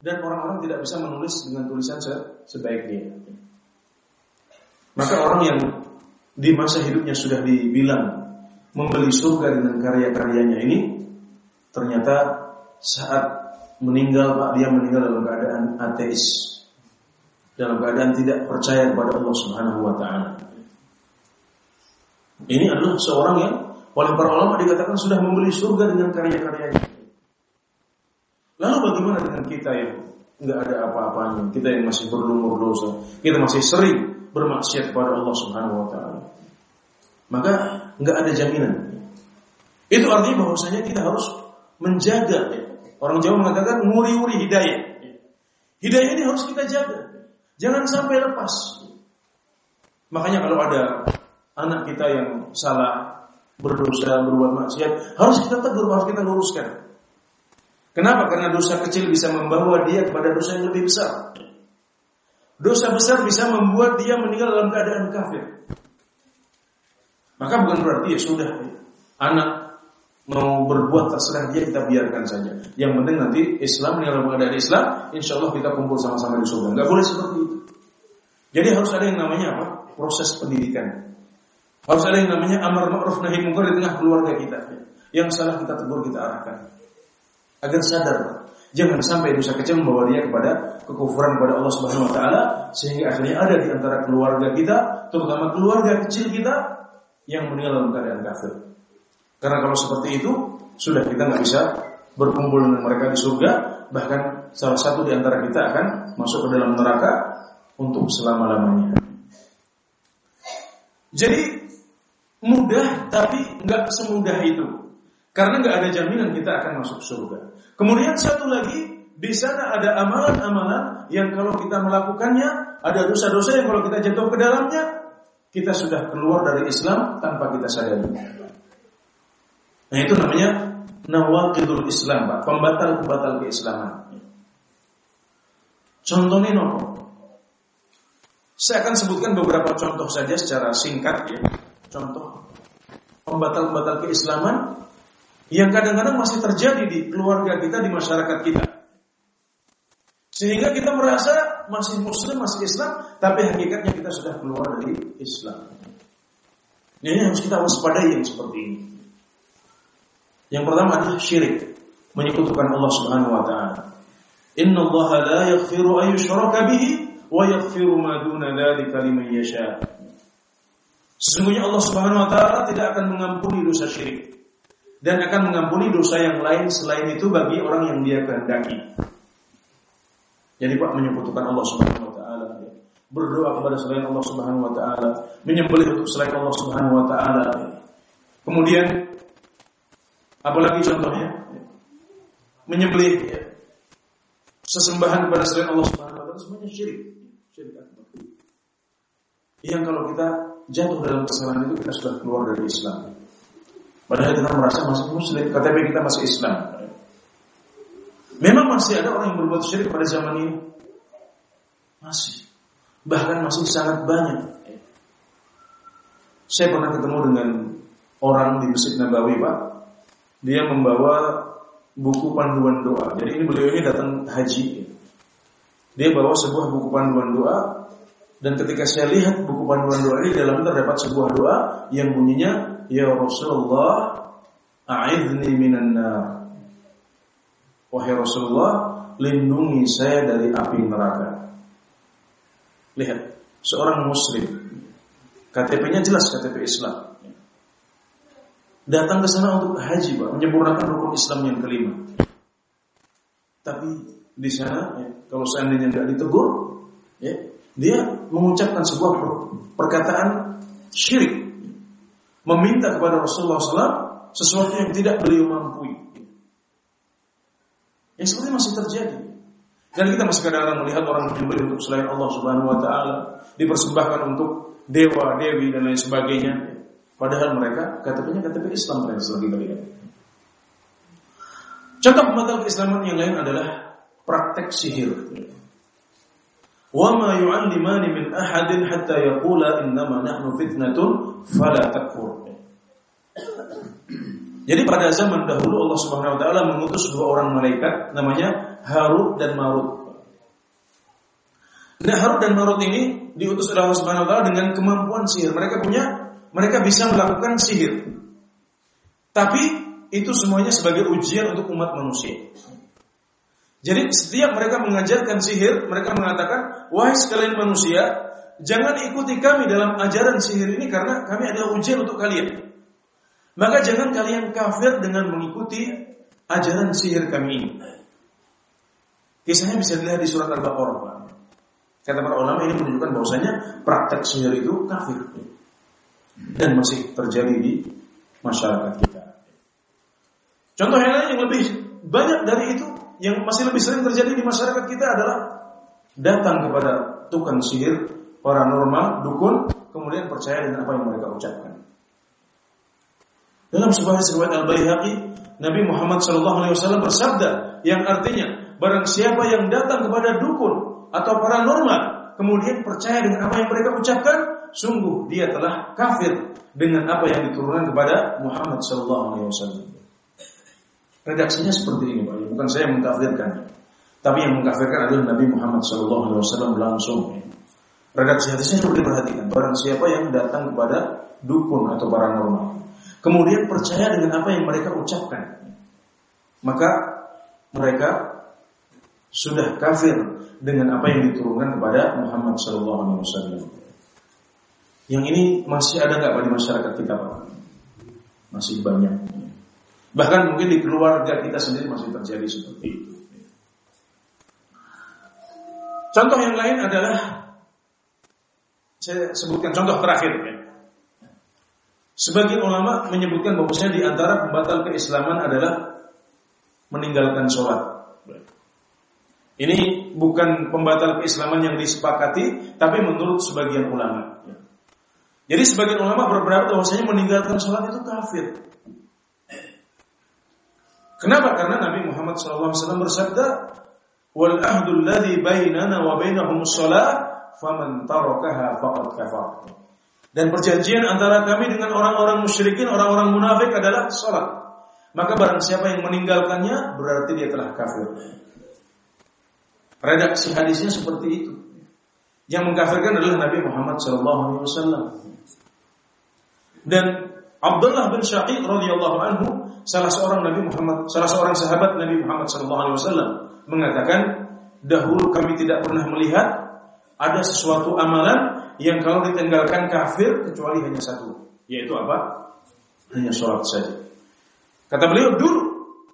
dan orang-orang tidak bisa menulis dengan tulisan sebaik dia. Maka orang yang di masa hidupnya sudah dibilang membeli surga dengan karya-karyanya ini ternyata saat meninggal Pak dia meninggal dalam keadaan ateis dalam keadaan tidak percaya kepada Allah Subhanahu wa taala. Ini adalah seorang yang oleh para ulama dikatakan sudah membeli surga dengan karya-karyanya. Lalu bagaimana dengan kita yang nggak ada apa-apanya, kita yang masih berlumur dosa, kita masih sering bermaksiat kepada Allah Subhanahu wa taala. Maka nggak ada jaminan. Itu artinya bahwasanya kita harus menjaga. Orang Jawa mengatakan nguri-nguri hidayah. Hidayah ini harus kita jaga. Jangan sampai lepas. Makanya kalau ada anak kita yang salah, berdosa, berbuat maksiat, harus kita tegur, harus kita luruskan. Kenapa? Karena dosa kecil bisa membawa dia kepada dosa yang lebih besar. Dosa besar bisa membuat dia meninggal dalam keadaan kafir. Maka bukan berarti ya sudah anak mau berbuat terserah dia kita biarkan saja. Yang penting nanti Islam dalam keadaan Islam, insya Allah kita kumpul sama-sama di surga. Enggak boleh seperti itu. Jadi harus ada yang namanya apa? Proses pendidikan. Harus ada yang namanya amar ma'ruf nahi munkar di tengah keluarga kita. Yang salah kita tegur, kita arahkan. Agar sadar, jangan sampai dosa kecil membawa dia kepada kekufuran kepada Allah Subhanahu wa taala sehingga akhirnya ada di antara keluarga kita, terutama keluarga kecil kita yang meninggal dalam keadaan kafir. Karena kalau seperti itu, sudah kita nggak bisa berkumpul dengan mereka di surga, bahkan salah satu di antara kita akan masuk ke dalam neraka untuk selama-lamanya. Jadi mudah tapi nggak semudah itu. Karena nggak ada jaminan kita akan masuk surga. Kemudian satu lagi, di sana ada amalan-amalan yang kalau kita melakukannya, ada dosa-dosa yang kalau kita jatuh ke dalamnya, kita sudah keluar dari Islam tanpa kita sadari. Nah itu namanya nawakidul Islam, Pak, pembatal-pembatal keislaman. Contohnya nopo. Saya akan sebutkan beberapa contoh saja secara singkat ya. Contoh pembatal-pembatal keislaman yang kadang-kadang masih terjadi di keluarga kita, di masyarakat kita. Sehingga kita merasa masih muslim, masih Islam, tapi hakikatnya kita sudah keluar dari Islam. Ini harus kita waspadai yang seperti ini. Yang pertama adalah syirik, menyekutukan Allah Subhanahu wa taala. Inna Allah la yaghfiru an yushraka bihi wa yaghfiru ma duna dzalika liman yasha. Sesungguhnya Allah Subhanahu wa taala tidak akan mengampuni dosa syirik dan akan mengampuni dosa yang lain selain itu bagi orang yang Dia kehendaki. Jadi Pak menyebutkan Allah Subhanahu wa taala, berdoa kepada selain Allah Subhanahu wa taala, menyembelih untuk selain Allah Subhanahu wa taala. Kemudian apalagi contohnya? Menyembelih ya. sesembahan kepada selain Allah Subhanahu wa taala semuanya syirik. Syirik akbar. Yang kalau kita jatuh dalam kesalahan itu kita sudah keluar dari Islam. Padahal kita merasa masih muslim, KTP kita masih Islam. Memang masih ada orang yang berbuat syirik pada zaman ini. Masih. Bahkan masih sangat banyak. Saya pernah ketemu dengan orang di Masjid Nabawi, Pak. Dia membawa buku panduan doa. Jadi ini beliau ini datang haji. Dia bawa sebuah buku panduan doa dan ketika saya lihat buku panduan doa ini dalam terdapat sebuah doa yang bunyinya Ya Rasulullah a'idni minan nar Wahai Rasulullah, lindungi saya dari api neraka. Lihat, seorang muslim, KTP-nya jelas KTP Islam. Datang ke sana untuk haji, Pak, menyempurnakan rukun Islam yang kelima. Tapi di sana ya, kalau seandainya nggak ditegur, ya, dia mengucapkan sebuah perkataan syirik, meminta kepada Rasulullah SAW sesuatu yang tidak beliau mampu. Yang seperti masih terjadi. Dan kita masih kadang-kadang melihat orang menyembelih untuk selain Allah Subhanahu wa taala, dipersembahkan untuk dewa, dewi dan lain sebagainya. Padahal mereka KTP-nya KTP Islam dan selagi kita lihat. Contoh pembatal keislaman yang lain adalah praktek sihir. Ma yu'allimani min ahadin hatta yaqula innama nahnu fitnatun fala takfur. Jadi pada zaman dahulu Allah Subhanahu wa taala mengutus dua orang malaikat namanya Harut dan Marut. Nah, Harut dan Marut ini diutus oleh Allah Subhanahu wa taala dengan kemampuan sihir. Mereka punya mereka bisa melakukan sihir. Tapi itu semuanya sebagai ujian untuk umat manusia. Jadi setiap mereka mengajarkan sihir, mereka mengatakan, "Wahai sekalian manusia, jangan ikuti kami dalam ajaran sihir ini karena kami adalah ujian untuk kalian." Maka jangan kalian kafir dengan mengikuti ajaran sihir kami ini. Kisahnya bisa dilihat di surat Al-Baqarah. Kata para ulama ini menunjukkan bahwasanya praktek sihir itu kafir dan masih terjadi di masyarakat kita. Contoh yang lain yang lebih banyak dari itu yang masih lebih sering terjadi di masyarakat kita adalah datang kepada tukang sihir, paranormal, dukun, kemudian percaya dengan apa yang mereka ucapkan. Dalam sebuah riwayat Al-Baihaqi, Nabi Muhammad SAW bersabda yang artinya barang siapa yang datang kepada dukun atau paranormal kemudian percaya dengan apa yang mereka ucapkan, sungguh dia telah kafir dengan apa yang diturunkan kepada Muhammad SAW. Redaksinya seperti ini, Pak. Bukan saya yang mengkafirkan, tapi yang mengkafirkan adalah Nabi Muhammad SAW langsung. Redaksi hadisnya perlu diperhatikan. Barang siapa yang datang kepada dukun atau paranormal, kemudian percaya dengan apa yang mereka ucapkan, maka mereka sudah kafir dengan apa yang diturunkan kepada Muhammad SAW. Yang ini masih ada nggak di masyarakat kita Pak? Masih banyak. Bahkan mungkin di keluarga kita sendiri masih terjadi seperti itu. Contoh yang lain adalah saya sebutkan contoh terakhir ya. Sebagian ulama menyebutkan bahwasanya di antara pembatal keislaman adalah meninggalkan sholat. Ini bukan pembatal keislaman yang disepakati, tapi menurut sebagian ulama. Jadi sebagian ulama berpendapat bahwasanya meninggalkan sholat itu kafir. Kenapa? Karena Nabi Muhammad SAW bersabda, "Wal ahdul ladzi bainana wa bainahum shalah, faman tarakaha faqad kafar." Dan perjanjian antara kami dengan orang-orang musyrikin, orang-orang munafik adalah sholat. Maka barang siapa yang meninggalkannya, berarti dia telah kafir. Redaksi hadisnya seperti itu. Yang mengkafirkan adalah Nabi Muhammad SAW. Dan Abdullah bin Syaqiq radhiyallahu anhu salah seorang Nabi Muhammad, salah seorang sahabat Nabi Muhammad SAW mengatakan, dahulu kami tidak pernah melihat ada sesuatu amalan yang kalau ditinggalkan kafir kecuali hanya satu, yaitu apa? Hanya sholat saja. Kata beliau dulu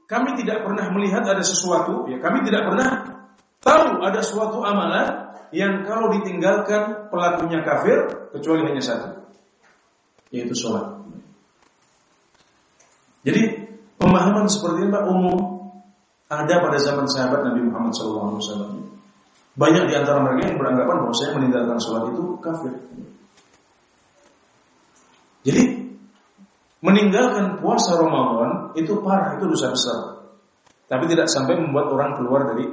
kami tidak pernah melihat ada sesuatu, ya kami tidak pernah tahu ada suatu amalan yang kalau ditinggalkan pelakunya kafir kecuali hanya satu, yaitu sholat. Jadi pemahaman seperti ini umum ada pada zaman sahabat Nabi Muhammad SAW. Banyak di antara mereka yang beranggapan bahwa saya meninggalkan sholat itu kafir. Jadi meninggalkan puasa Ramadan itu parah, itu dosa besar. Tapi tidak sampai membuat orang keluar dari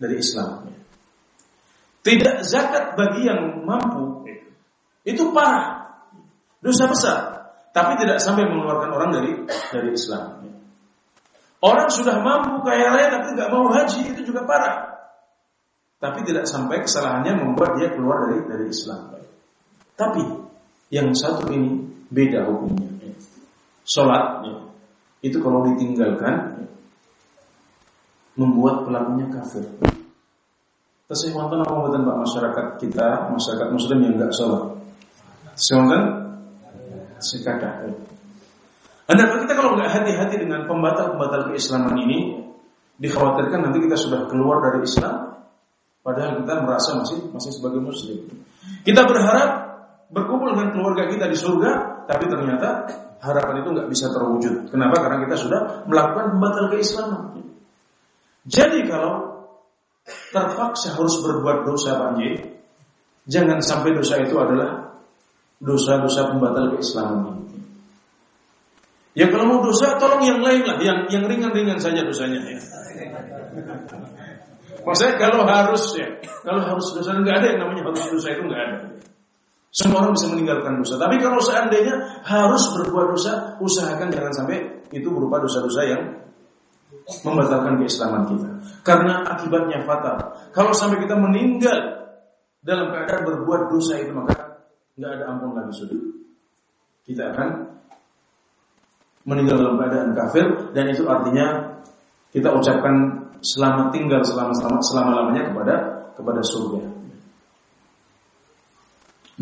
dari Islam. Tidak zakat bagi yang mampu itu parah, dosa besar. Tapi tidak sampai mengeluarkan orang dari dari Islam. Orang sudah mampu kaya raya tapi tidak mau haji itu juga parah tapi tidak sampai kesalahannya membuat dia keluar dari dari Islam. Tapi yang satu ini beda hukumnya. Sholat itu kalau ditinggalkan membuat pelakunya kafir. Terus wonten apa mboten Pak masyarakat kita, masyarakat muslim yang enggak sholat? Wonten sekadah. Anda kita kalau nggak hati-hati dengan pembatal-pembatal keislaman ini, Dikhawatirkan nanti kita sudah keluar dari Islam, padahal kita merasa masih masih sebagai Muslim. Kita berharap berkumpul dengan keluarga kita di surga, tapi ternyata harapan itu nggak bisa terwujud. Kenapa? Karena kita sudah melakukan pembatal keislaman. Jadi kalau terpaksa harus berbuat dosa Pak jangan sampai dosa itu adalah dosa-dosa pembatal keislaman. Ya kalau mau dosa, tolong yang lain lah, yang yang ringan-ringan saja dosanya ya. Maksudnya kalau harus ya, kalau harus dosa nggak ada yang namanya harus dosa itu nggak ada. Semua orang bisa meninggalkan dosa. Tapi kalau seandainya harus berbuat dosa, usahakan jangan sampai itu berupa dosa-dosa yang membatalkan keislaman kita. Karena akibatnya fatal. Kalau sampai kita meninggal dalam keadaan berbuat dosa itu maka nggak ada ampun lagi sudah. Kita akan meninggal dalam keadaan kafir dan itu artinya kita ucapkan selamat tinggal selama selama selama lamanya kepada kepada surga.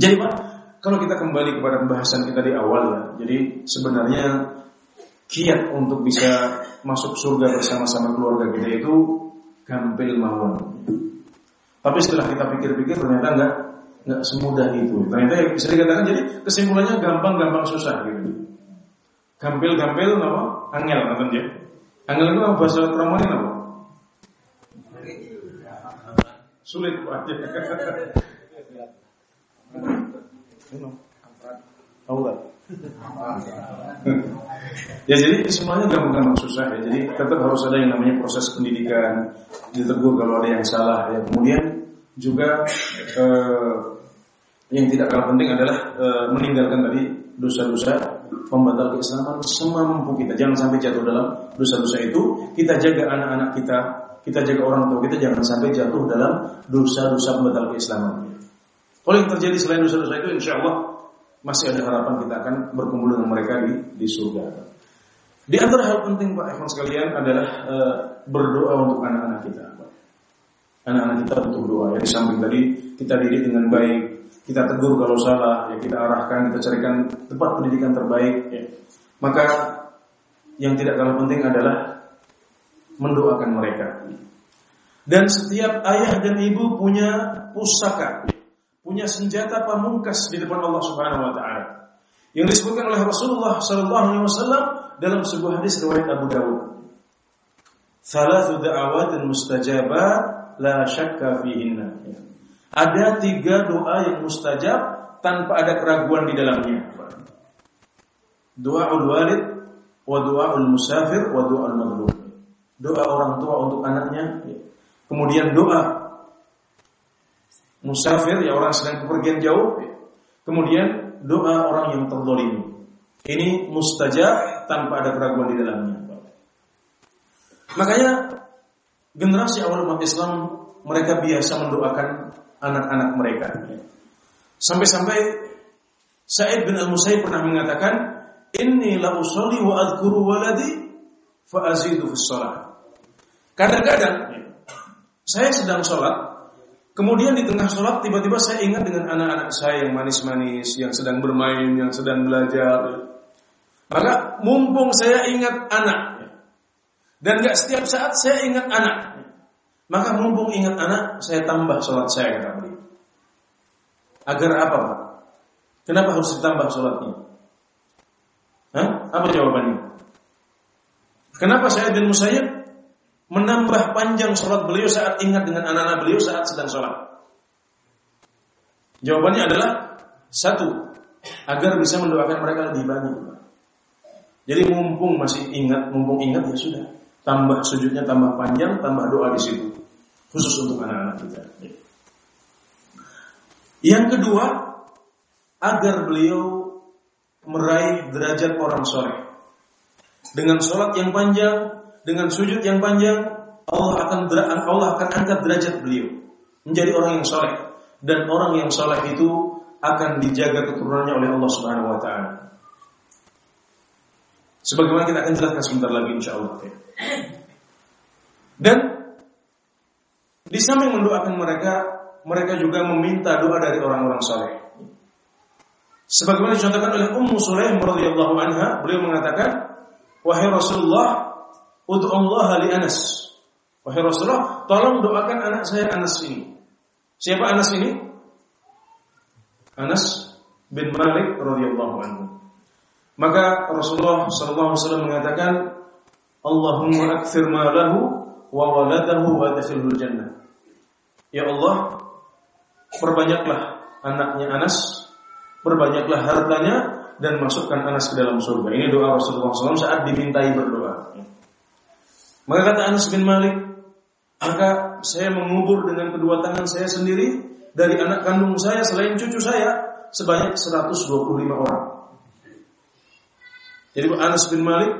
Jadi Pak, kalau kita kembali kepada pembahasan kita di awal ya, jadi sebenarnya kiat untuk bisa masuk surga bersama-sama keluarga kita itu gampil mawon. Tapi setelah kita pikir-pikir ternyata enggak enggak semudah itu. Ternyata ya bisa dikatakan jadi kesimpulannya gampang-gampang susah gitu. Gampil-gampil apa? Angel nonton ya. Angel itu apa bahasa Romani apa? Sulit. Tahu ya jadi semuanya gampang-gampang susah ya. Jadi tetap harus ada yang namanya proses pendidikan, ditegur kalau ada yang salah ya. Kemudian juga eh, yang tidak kalah penting adalah eh, meninggalkan tadi dosa-dosa pembatal keislaman semampu kita. Jangan sampai jatuh dalam dosa-dosa itu. Kita jaga anak-anak kita, kita jaga orang tua kita jangan sampai jatuh dalam dosa-dosa pembatal keislaman. Kalau yang terjadi selain dosa-dosa itu insya Allah masih ada harapan kita akan berkumpul dengan mereka di, di surga. Di antara hal penting Pak Evan sekalian adalah e, berdoa untuk anak-anak kita. Anak-anak kita butuh doa. Ya, di samping tadi kita didik dengan baik, kita tegur kalau salah, ya kita arahkan, kita carikan tempat pendidikan terbaik. Ya. Maka yang tidak kalah penting adalah mendoakan mereka. Dan setiap ayah dan ibu punya pusaka punya senjata pamungkas di depan Allah Subhanahu wa taala. Yang disebutkan oleh Rasulullah sallallahu alaihi wasallam dalam sebuah hadis riwayat Abu Dawud. Thalathu da'awatin mustajabah la syakka fihinna. Ada tiga doa yang mustajab tanpa ada keraguan di dalamnya. Doa walid wa doa musafir wa doa maghlub. Doa orang tua untuk anaknya, kemudian doa musafir ya orang sedang kepergian jauh kemudian doa orang yang terdolim ini mustajab tanpa ada keraguan di dalamnya makanya generasi awal umat Islam mereka biasa mendoakan anak-anak mereka sampai-sampai Sa'id bin Al-Musayyib pernah mengatakan inni la usolli wa adhkuru waladi fa azidu fis kadang-kadang saya sedang sholat Kemudian di tengah sholat tiba-tiba saya ingat dengan anak-anak saya yang manis-manis, yang sedang bermain, yang sedang belajar. Maka mumpung saya ingat anak, dan gak setiap saat saya ingat anak, maka mumpung ingat anak, saya tambah sholat saya kata. Agar apa Pak? Kenapa harus ditambah sholatnya? Hah? Apa jawabannya? Kenapa saya bin Musayyib menambah panjang sholat beliau saat ingat dengan anak-anak beliau saat sedang sholat? Jawabannya adalah satu, agar bisa mendoakan mereka lebih banyak. Jadi mumpung masih ingat, mumpung ingat ya sudah, tambah sujudnya tambah panjang, tambah doa di situ, khusus untuk anak-anak kita. Yang kedua, agar beliau meraih derajat orang soleh dengan sholat yang panjang, dengan sujud yang panjang Allah akan Allah akan angkat derajat beliau menjadi orang yang soleh dan orang yang soleh itu akan dijaga keturunannya oleh Allah Subhanahu Wa Taala. Sebagaimana kita akan jelaskan sebentar lagi insya Allah. Dan di samping mendoakan mereka, mereka juga meminta doa dari orang-orang soleh. Sebagaimana dicontohkan oleh Ummu Sulaim radhiyallahu anha, beliau mengatakan, "Wahai Rasulullah, Allah li Anas. Wahai Rasulullah, tolong doakan anak saya Anas ini. Siapa Anas ini? Anas bin Malik radhiyallahu anhu. Maka Rasulullah wasallam mengatakan, "Allahumma akthir malahu wa waladahu wa adkhilhul jannah." Ya Allah, perbanyaklah anaknya Anas, perbanyaklah hartanya dan masukkan Anas ke dalam surga. Ini doa Rasulullah SAW saat dimintai berdoa. Maka kata Anas bin Malik, maka saya mengubur dengan kedua tangan saya sendiri dari anak kandung saya selain cucu saya sebanyak 125 orang. Jadi Anas bin Malik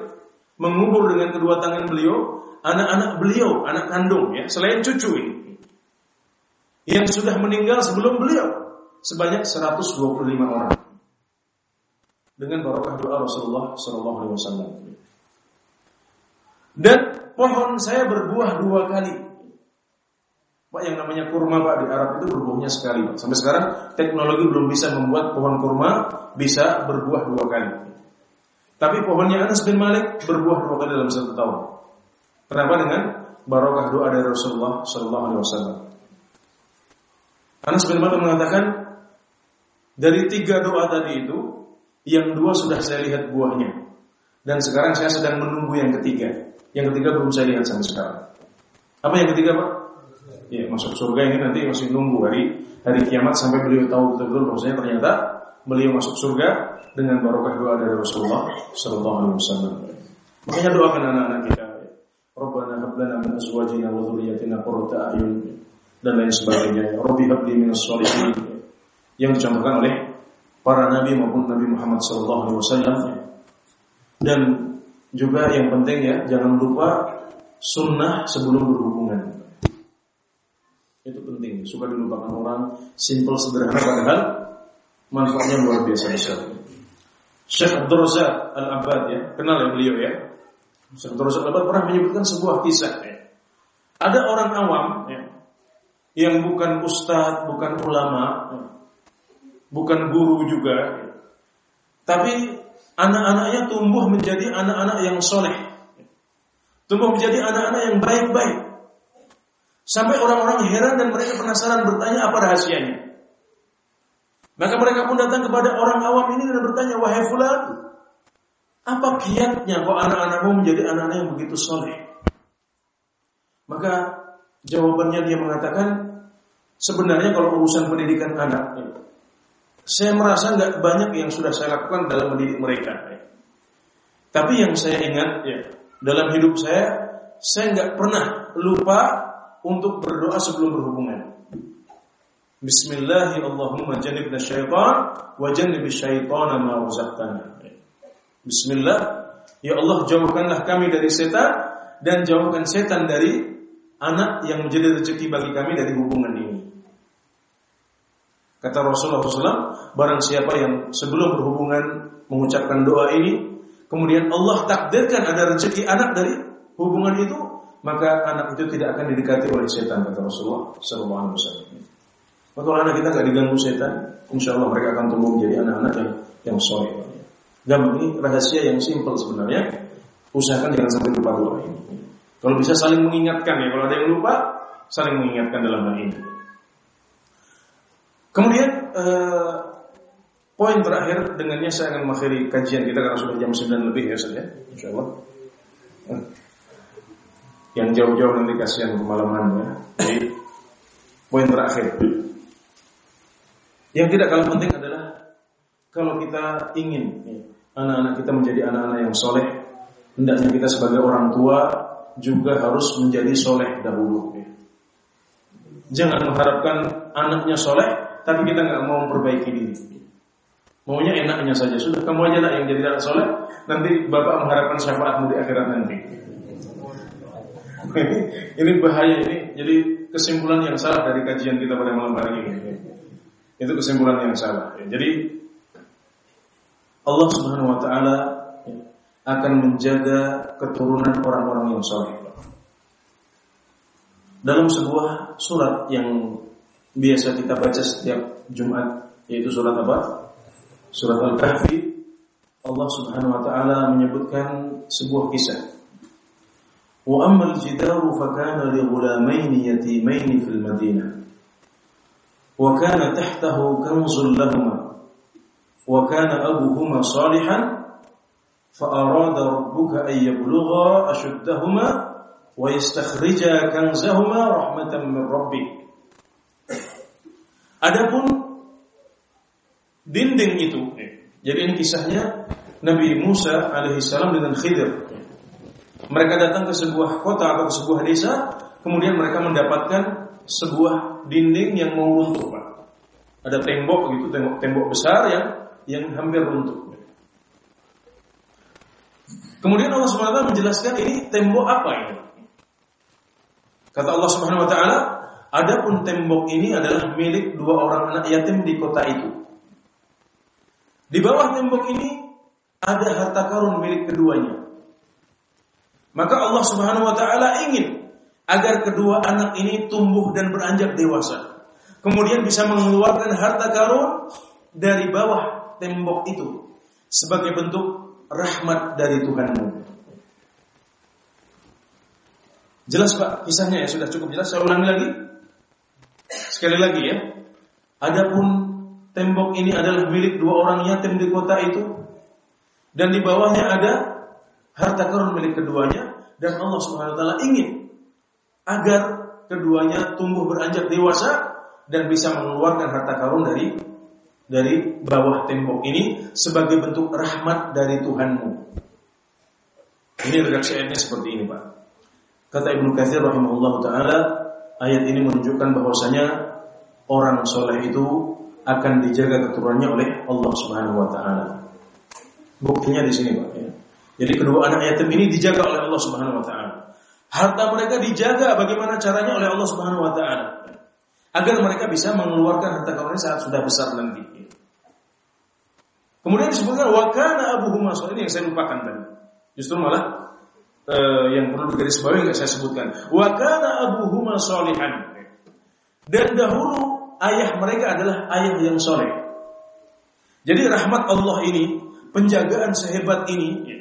mengubur dengan kedua tangan beliau anak-anak beliau, anak kandung ya, selain cucu ini. Yang sudah meninggal sebelum beliau sebanyak 125 orang. Dengan barokah doa Rasulullah sallallahu alaihi wasallam. Dan pohon saya berbuah dua kali Pak yang namanya kurma Pak di Arab itu berbuahnya sekali Pak. Sampai sekarang teknologi belum bisa membuat pohon kurma bisa berbuah dua kali. Tapi pohonnya Anas bin Malik berbuah kali dalam satu tahun. Kenapa dengan barokah doa dari Rasulullah Shallallahu Alaihi Wasallam? Anas bin Malik mengatakan dari tiga doa tadi itu yang dua sudah saya lihat buahnya dan sekarang saya sedang menunggu yang ketiga. Yang ketiga belum saya lihat sampai sekarang. Apa yang ketiga Pak? ya masuk surga ini nanti masih nunggu hari hari kiamat sampai beliau tahu betul-betul bahwasanya ternyata beliau masuk surga dengan barokah doa dari Rasulullah Sallallahu Alaihi Wasallam. Makanya doakan anak-anak kita. Rabbana hab lana min azwajina wa dhurriyyatina qurrata a'yun dan lain sebagainya. Rabbi hab li minas shalihin yang dicontohkan oleh para nabi maupun Nabi Muhammad Sallallahu Alaihi Wasallam. Dan juga yang penting ya jangan lupa sunnah sebelum berhubungan. Itu penting, suka dilupakan orang, simple sederhana padahal manfaatnya luar biasa besar. Syekh Abdul Razak Al-Abad ya, kenal ya beliau ya. Syekh Abdul Razak Al-Abad pernah menyebutkan sebuah kisah ya. Ada orang awam ya, yang bukan ustadz, bukan ulama, ya, bukan guru juga, ya. tapi anak-anaknya tumbuh menjadi anak-anak yang soleh, tumbuh menjadi anak-anak yang baik-baik. Sampai orang-orang heran dan mereka penasaran bertanya apa rahasianya. Maka mereka pun datang kepada orang awam ini dan bertanya, wahai fulan, apa kiatnya kok anak-anakmu menjadi anak-anak yang begitu soleh? Maka jawabannya dia mengatakan, sebenarnya kalau urusan pendidikan anak, saya merasa nggak banyak yang sudah saya lakukan dalam mendidik mereka. Tapi yang saya ingat ya, dalam hidup saya, saya nggak pernah lupa untuk berdoa sebelum berhubungan. Bismillahirrahmanirrahim. jannibna syaitan wa jannibi syaitana ma. Bismillah, ya Allah jauhkanlah kami dari setan dan jauhkan setan dari anak yang menjadi rezeki bagi kami dari hubungan ini. Kata Rasulullah SAW, barang siapa yang sebelum berhubungan mengucapkan doa ini, kemudian Allah takdirkan ada rezeki anak dari hubungan itu, maka anak itu tidak akan didekati oleh setan kata Rasulullah Wasallam. Maka kalau anak kita nggak diganggu setan, insya Allah mereka akan tumbuh menjadi anak-anak yang yang soleh. Gampang ini rahasia yang simpel sebenarnya. Usahakan jangan sampai lupa doa ini. Kalau bisa saling mengingatkan ya. Kalau ada yang lupa, saling mengingatkan dalam hal ini. Kemudian eh, poin terakhir dengannya saya akan mengakhiri kajian kita karena sudah jam 9 lebih ya saja, insya Allah. Yang jauh-jauh nanti kasihan kemalaman ya. Jadi poin terakhir. Yang tidak kalah penting adalah kalau kita ingin anak-anak kita menjadi anak-anak yang soleh, hendaknya kita sebagai orang tua juga harus menjadi soleh dahulu. Jangan mengharapkan anaknya soleh, tapi kita nggak mau memperbaiki diri. Maunya enaknya saja. Sudah kamu aja lah yang jadi anak soleh, nanti bapak mengharapkan syafaatmu di akhirat nanti ini, bahaya ini. Jadi kesimpulan yang salah dari kajian kita pada malam hari ini. Itu kesimpulan yang salah. Ya, jadi Allah Subhanahu wa taala akan menjaga keturunan orang-orang yang soleh. Dalam sebuah surat yang biasa kita baca setiap Jumat yaitu surat apa? Surat Al-Kahfi Allah Subhanahu wa taala menyebutkan sebuah kisah. Wa amal jidaru fakana li ghulamaini yatimaini fil Madinah. وكان تحته كنز لهما وكان أبوهما صالحا فأراد ربك أن يبلغا أشدهما ويستخرجا كنزهما رحمة من ربك Adapun dinding itu, jadi ini kisahnya Nabi Musa alaihissalam dengan Khidir. Mereka datang ke sebuah kota atau ke sebuah desa, kemudian mereka mendapatkan sebuah dinding yang mau runtuh, Pak. Ada tembok gitu, tembok tembok besar yang yang hampir runtuh. Kemudian Allah SWT menjelaskan ini tembok apa ini? Kata Allah Subhanahu wa taala, adapun tembok ini adalah milik dua orang anak yatim di kota itu. Di bawah tembok ini ada harta karun milik keduanya. Maka Allah Subhanahu wa taala ingin agar kedua anak ini tumbuh dan beranjak dewasa. Kemudian bisa mengeluarkan harta karun dari bawah tembok itu sebagai bentuk rahmat dari Tuhanmu. Jelas Pak kisahnya ya sudah cukup jelas. Saya ulangi lagi. Sekali lagi ya. Adapun tembok ini adalah milik dua orang yatim di kota itu dan di bawahnya ada harta karun milik keduanya dan Allah Subhanahu wa taala ingin agar keduanya tumbuh beranjak dewasa dan bisa mengeluarkan harta karun dari dari bawah tembok ini sebagai bentuk rahmat dari Tuhanmu. Ini redaksi ayatnya seperti ini, Pak. Kata Ibnu Katsir rahimahullah taala, ayat ini menunjukkan bahwasanya orang soleh itu akan dijaga keturunannya oleh Allah Subhanahu wa taala. Buktinya di sini, Pak. Ya. Jadi kedua anak yatim ini dijaga oleh Allah Subhanahu wa taala. Harta mereka dijaga bagaimana caranya oleh Allah Subhanahu wa taala agar mereka bisa mengeluarkan harta karunnya saat sudah besar nanti. Kemudian disebutkan wakana Abu Humas ini yang saya lupakan tadi. Justru malah eh, yang perlu digarisbawahi yang saya sebutkan. Wakana Abu Humas solihan. Dan dahulu ayah mereka adalah ayah yang soleh. Jadi rahmat Allah ini, penjagaan sehebat ini,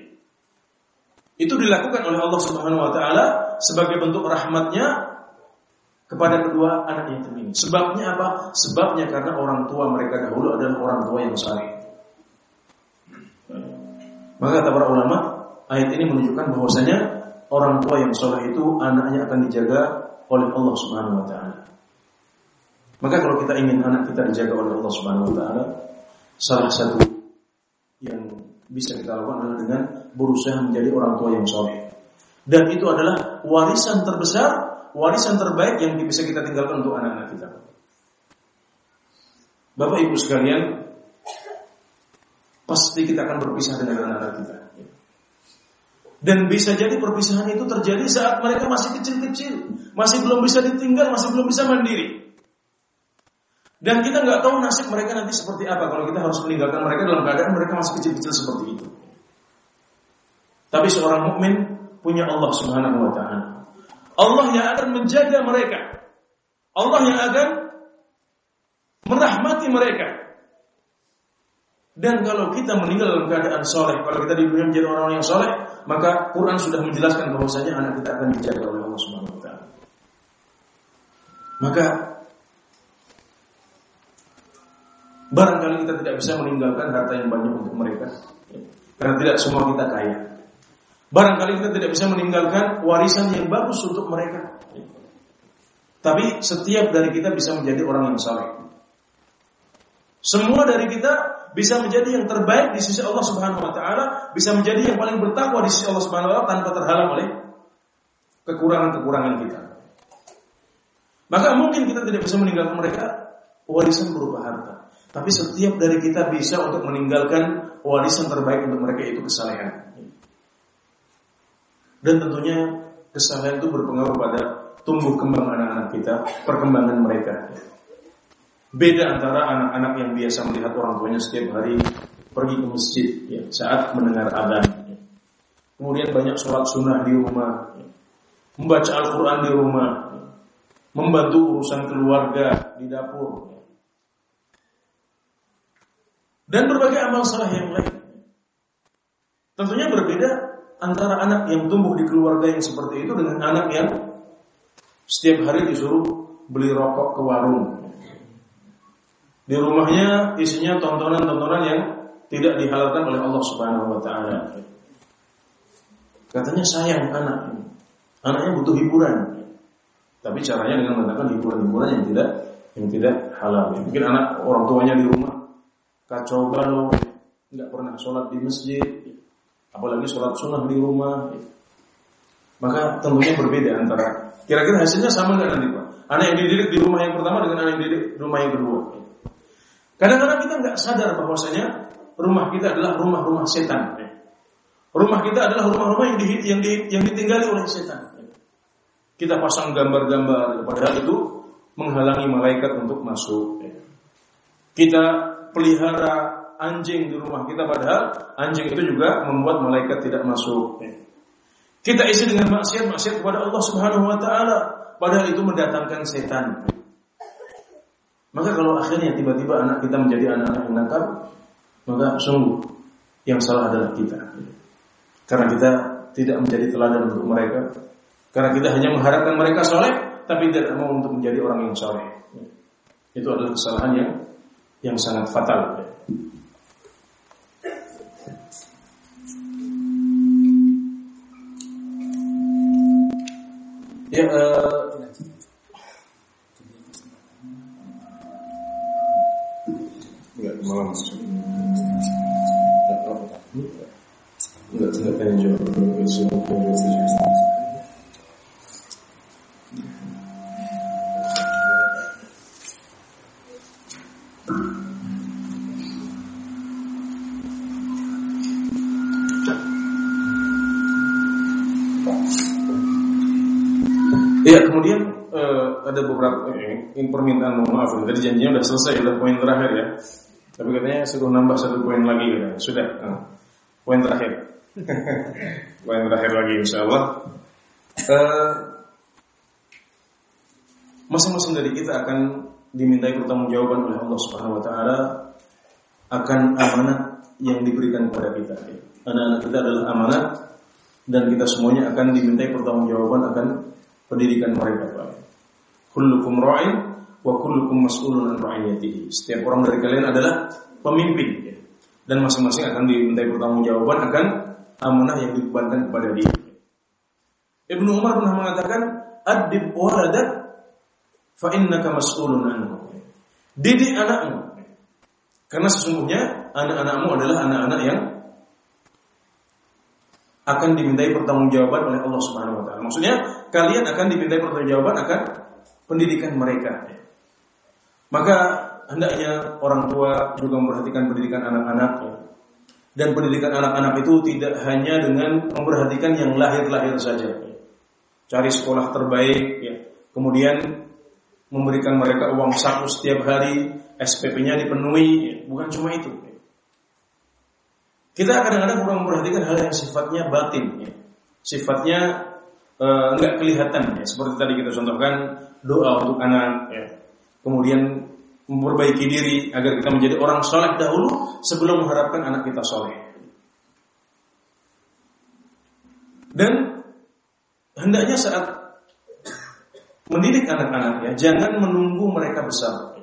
itu dilakukan oleh Allah Subhanahu wa taala sebagai bentuk rahmatnya kepada kedua anak yatim ini. Sebabnya apa? Sebabnya karena orang tua mereka dahulu adalah orang tua yang saleh. Maka kata para ulama, ayat ini menunjukkan bahwasanya orang tua yang soleh itu anaknya akan dijaga oleh Allah Subhanahu wa taala. Maka kalau kita ingin anak kita dijaga oleh Allah Subhanahu wa taala, salah satu bisa kita lakukan adalah dengan berusaha menjadi orang tua yang soleh. Dan itu adalah warisan terbesar, warisan terbaik yang bisa kita tinggalkan untuk anak-anak kita. Bapak Ibu sekalian, pasti kita akan berpisah dengan anak-anak kita. Dan bisa jadi perpisahan itu terjadi saat mereka masih kecil-kecil, masih belum bisa ditinggal, masih belum bisa mandiri. Dan kita nggak tahu nasib mereka nanti seperti apa kalau kita harus meninggalkan mereka dalam keadaan mereka masih kecil-kecil seperti itu. Tapi seorang mukmin punya Allah Subhanahu wa taala. Allah yang akan menjaga mereka. Allah yang akan merahmati mereka. Dan kalau kita meninggal dalam keadaan soleh, kalau kita di dunia menjadi orang-orang yang soleh, maka Quran sudah menjelaskan bahwasanya anak kita akan dijaga oleh Allah Subhanahu wa taala. Maka Barangkali kita tidak bisa meninggalkan harta yang banyak untuk mereka. Karena tidak semua kita kaya. Barangkali kita tidak bisa meninggalkan warisan yang bagus untuk mereka. Tapi setiap dari kita bisa menjadi orang yang saleh. Semua dari kita bisa menjadi yang terbaik di sisi Allah Subhanahu wa taala, bisa menjadi yang paling bertakwa di sisi Allah Subhanahu wa taala tanpa terhalang oleh kekurangan-kekurangan kita. Maka mungkin kita tidak bisa meninggalkan mereka warisan berupa harta. Tapi setiap dari kita bisa untuk meninggalkan warisan terbaik untuk mereka itu kesalehan. Dan tentunya kesalehan itu berpengaruh pada tumbuh kembang anak-anak kita, perkembangan mereka. Beda antara anak-anak yang biasa melihat orang tuanya setiap hari pergi ke masjid ya, saat mendengar adzan. Kemudian banyak sholat sunnah di rumah, membaca Al-Quran di rumah, membantu urusan keluarga di dapur, dan berbagai amal saleh yang lain. Tentunya berbeda antara anak yang tumbuh di keluarga yang seperti itu dengan anak yang setiap hari disuruh beli rokok ke warung. Di rumahnya isinya tontonan-tontonan yang tidak dihalalkan oleh Allah Subhanahu wa taala. Katanya sayang anak. Anaknya butuh hiburan. Tapi caranya dengan menggunakan hiburan-hiburan yang tidak yang tidak halal. Mungkin anak orang tuanya di rumah kacau balau, nggak pernah sholat di masjid, apalagi sholat sunnah di rumah. Maka tentunya berbeda antara kira-kira hasilnya sama nggak nanti pak? Anak yang dididik di rumah yang pertama dengan anak yang dididik di rumah yang kedua. Kadang-kadang kita nggak sadar bahwasanya rumah kita adalah rumah-rumah setan. Rumah kita adalah rumah-rumah yang, di, yang, di, yang ditinggali oleh setan. Kita pasang gambar-gambar, padahal itu menghalangi malaikat untuk masuk. Kita pelihara anjing di rumah kita, padahal anjing itu juga membuat malaikat tidak masuk. Kita isi dengan maksiat-maksiat kepada Allah Subhanahu wa taala, padahal itu mendatangkan setan. Maka kalau akhirnya tiba-tiba anak kita menjadi anak-anak yang nakal, maka sungguh yang salah adalah kita. Karena kita tidak menjadi teladan untuk mereka. Karena kita hanya mengharapkan mereka soleh, tapi tidak mau untuk menjadi orang yang soleh. Itu adalah kesalahan yang yang sangat fatal. Ya, uh, enggak malam. Enggak, enggak tanya jawab. Iya, ada beberapa eh, permintaan mohon maaf, tadi janjinya sudah selesai, sudah poin terakhir ya. Tapi katanya suruh nambah satu poin lagi, ya. sudah. Uh, poin terakhir. poin terakhir lagi, insya Allah. Uh, masing-masing dari kita akan dimintai pertanggungjawaban oleh Allah Subhanahu Wa Taala akan amanat yang diberikan kepada kita. Anak-anak kita adalah amanat dan kita semuanya akan dimintai pertanggungjawaban akan pendidikan mereka Pak. Kullukum ra'in wa kullukum mas'ulun an ra'iyatihi. Setiap orang dari kalian adalah pemimpin ya. dan masing-masing akan dimintai pertanggungjawaban akan amanah yang dibebankan kepada dia. Ibnu Umar pernah mengatakan, "Adib waladak fa innaka mas'ulun anhu." Didik anakmu. Karena sesungguhnya anak-anakmu adalah anak-anak yang akan dimintai pertanggungjawaban oleh Allah Subhanahu wa taala. Maksudnya kalian akan dimintai pertanggungjawaban akan pendidikan mereka. Maka hendaknya orang tua juga memperhatikan pendidikan anak-anak dan pendidikan anak-anak itu tidak hanya dengan memperhatikan yang lahir-lahir saja. Cari sekolah terbaik ya. Kemudian memberikan mereka uang saku setiap hari, SPP-nya dipenuhi, ya. bukan cuma itu. Kita kadang-kadang kurang memperhatikan hal yang sifatnya batin, ya. sifatnya uh, nggak kelihatan. Ya. Seperti tadi kita contohkan doa untuk anak, ya. kemudian memperbaiki diri agar kita menjadi orang soleh dahulu sebelum mengharapkan anak kita soleh. Dan hendaknya saat mendidik anak-anak ya jangan menunggu mereka besar.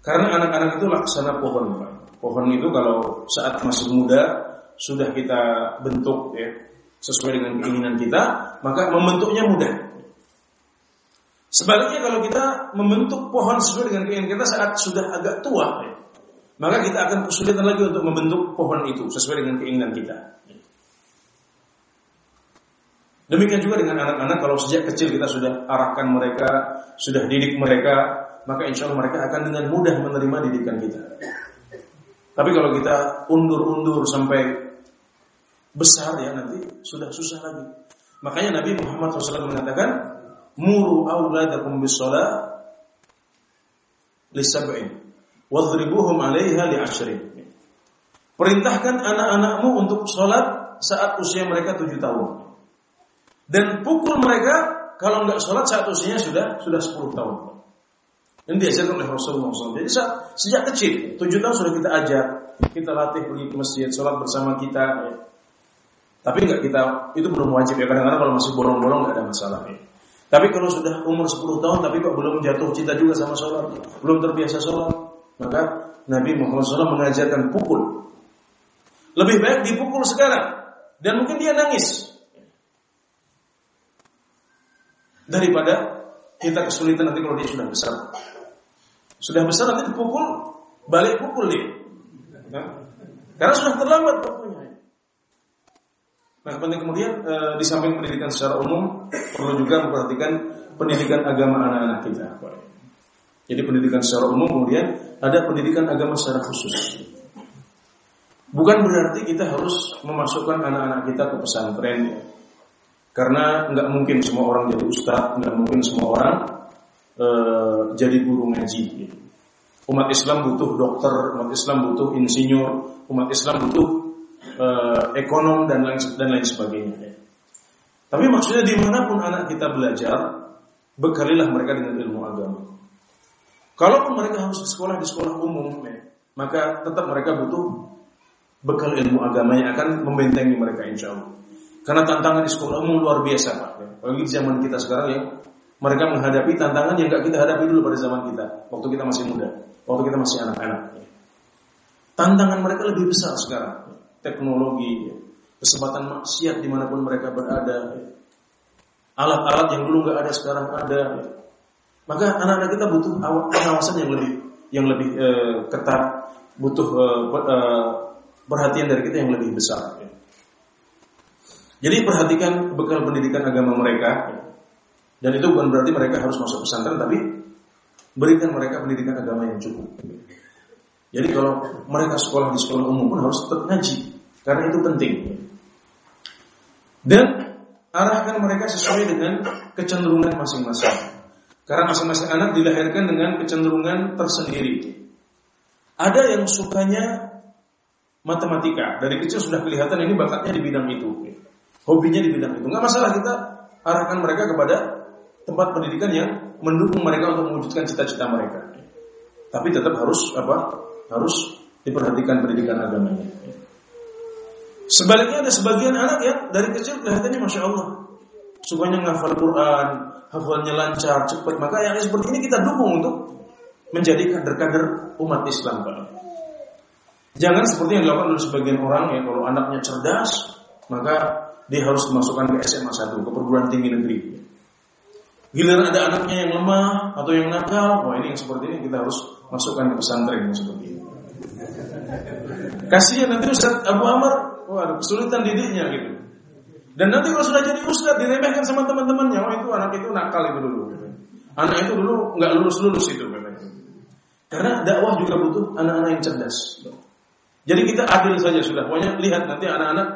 Karena anak-anak itu laksana pohon, Pak. Pohon itu kalau saat masih muda sudah kita bentuk ya sesuai dengan keinginan kita, maka membentuknya mudah. Sebaliknya kalau kita membentuk pohon sesuai dengan keinginan kita saat sudah agak tua, ya, maka kita akan kesulitan lagi untuk membentuk pohon itu sesuai dengan keinginan kita. Demikian juga dengan anak-anak kalau sejak kecil kita sudah arahkan mereka, sudah didik mereka, maka insya Allah mereka akan dengan mudah menerima didikan kita. Tapi kalau kita undur-undur sampai besar ya nanti sudah susah lagi. Makanya Nabi Muhammad SAW mengatakan, "Muru auladakum bis-shalah li sab'in wadribuhum 'alaiha li ashrin." Perintahkan anak-anakmu untuk sholat saat usia mereka tujuh tahun. Dan pukul mereka kalau nggak sholat saat usianya sudah sudah sepuluh tahun. Yang diajarkan oleh Rasulullah SAW. Jadi sejak kecil, tujuh tahun sudah kita ajar, kita latih pergi ke masjid, sholat bersama kita. Ya. Tapi nggak kita itu belum wajib ya kadang-kadang kalau masih bolong-bolong nggak ada masalah ya. Tapi kalau sudah umur 10 tahun tapi kok belum jatuh cinta juga sama sholat, belum terbiasa sholat, maka Nabi Muhammad SAW mengajarkan pukul. Lebih baik dipukul sekarang dan mungkin dia nangis daripada kita kesulitan nanti kalau dia sudah besar. Sudah besar nanti dipukul, balik pukul dia. Karena sudah terlambat pokoknya. Nah, penting kemudian e, di samping pendidikan secara umum perlu juga memperhatikan pendidikan agama anak-anak kita. Jadi pendidikan secara umum kemudian ada pendidikan agama secara khusus. Bukan berarti kita harus memasukkan anak-anak kita ke pesantren. Karena nggak mungkin semua orang jadi ustadz, nggak mungkin semua orang e, jadi guru ngaji. Umat Islam butuh dokter, umat Islam butuh insinyur, umat Islam butuh uh, ekonom dan lain dan lain sebagainya. Tapi maksudnya di mana pun anak kita belajar, bekalilah mereka dengan ilmu agama. Kalaupun mereka harus sekolah di sekolah umum, ya, maka tetap mereka butuh bekal ilmu agama yang akan membentengi mereka insya Allah. Karena tantangan di sekolah umum luar biasa Pak. Ya. Bagi zaman kita sekarang ya, mereka menghadapi tantangan yang gak kita hadapi dulu pada zaman kita, waktu kita masih muda, waktu kita masih anak-anak. Ya. Tantangan mereka lebih besar sekarang teknologi, kesempatan maksiat di mana pun mereka berada, alat-alat yang dulu nggak ada sekarang ada. Maka anak-anak kita butuh pengawasan yang lebih yang lebih eh, ketat, butuh eh, eh, perhatian dari kita yang lebih besar. Jadi perhatikan bekal pendidikan agama mereka, dan itu bukan berarti mereka harus masuk pesantren, tapi berikan mereka pendidikan agama yang cukup. Jadi kalau mereka sekolah di sekolah umum pun harus tetap ngaji karena itu penting. Dan arahkan mereka sesuai dengan kecenderungan masing-masing. Karena masing-masing anak dilahirkan dengan kecenderungan tersendiri. Ada yang sukanya matematika. Dari kecil sudah kelihatan ini bakatnya di bidang itu. Hobinya di bidang itu. Nggak masalah kita arahkan mereka kepada tempat pendidikan yang mendukung mereka untuk mewujudkan cita-cita mereka. Tapi tetap harus apa? harus diperhatikan pendidikan agamanya. Sebaliknya ada sebagian anak yang dari kecil kelihatannya masya Allah sukanya menghafal Quran, hafalnya lancar, cepat. Maka yang seperti ini kita dukung untuk menjadi kader-kader umat Islam. Pak. Jangan seperti yang dilakukan oleh sebagian orang ya kalau anaknya cerdas maka dia harus dimasukkan ke SMA 1 ke perguruan tinggi negeri. Giliran ada anaknya yang lemah atau yang nakal, wah ini yang seperti ini kita harus masukkan ke pesantren seperti ini. Kasihan nanti Ustaz Abu Amr, wah kesulitan didiknya gitu. Dan nanti kalau sudah jadi Ustaz diremehkan sama teman-temannya, oh itu anak itu nakal itu dulu. Anak itu dulu nggak lulus-lulus itu. Karena dakwah juga butuh anak-anak yang cerdas. Jadi kita adil saja sudah. Pokoknya lihat nanti anak-anak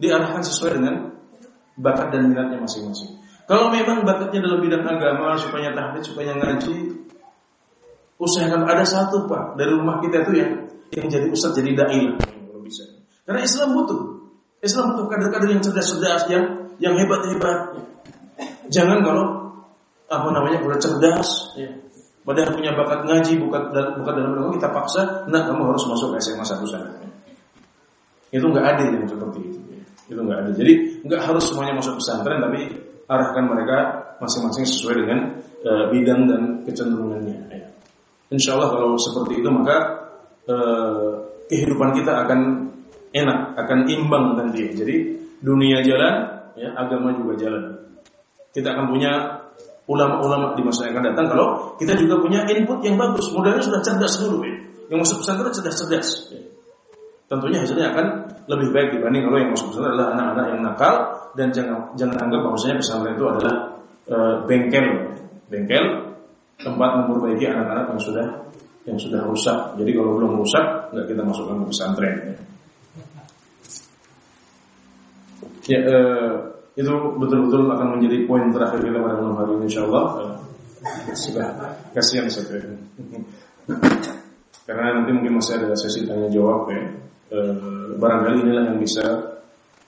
diarahkan sesuai dengan bakat dan minatnya masing-masing. Kalau memang bakatnya dalam bidang agama, supaya tahmid, supaya ngaji, usahakan ada satu pak dari rumah kita itu yang yang jadi ustaz jadi bisa. Karena Islam butuh. Islam butuh kader-kader yang cerdas-cerdas yang yang hebat-hebat. Jangan kalau apa namanya kalau cerdas, ya. padahal punya bakat ngaji bukan bukan dalam agama kita paksa, nah kamu harus masuk SMA satu sana. Itu nggak adil yang seperti itu. Ya. Itu nggak adil. Jadi nggak harus semuanya masuk pesantren, tapi arahkan mereka masing-masing sesuai dengan uh, bidang dan kecenderungannya. Ya. Insya Allah kalau seperti itu maka eh, kehidupan kita akan enak, akan imbang nanti. Jadi dunia jalan, ya, agama juga jalan. Kita akan punya ulama-ulama di masa yang akan datang kalau kita juga punya input yang bagus. Modalnya sudah cerdas dulu ya. Yang masuk pesantren cerdas-cerdas. Ya. Tentunya hasilnya akan lebih baik dibanding kalau yang masuk pesantren adalah anak-anak yang nakal dan jangan jangan anggap bahwasanya pesantren itu adalah e, bengkel, bengkel tempat memperbaiki anak-anak yang sudah yang sudah rusak. Jadi kalau belum rusak, nggak kita masukkan ke pesantren. Ya, eh, itu betul-betul akan menjadi poin terakhir kita pada malam hari ini, insya Allah. Eh, sudah kasihan satu Karena nanti mungkin masih ada sesi tanya jawab ya. Eh, barangkali inilah yang bisa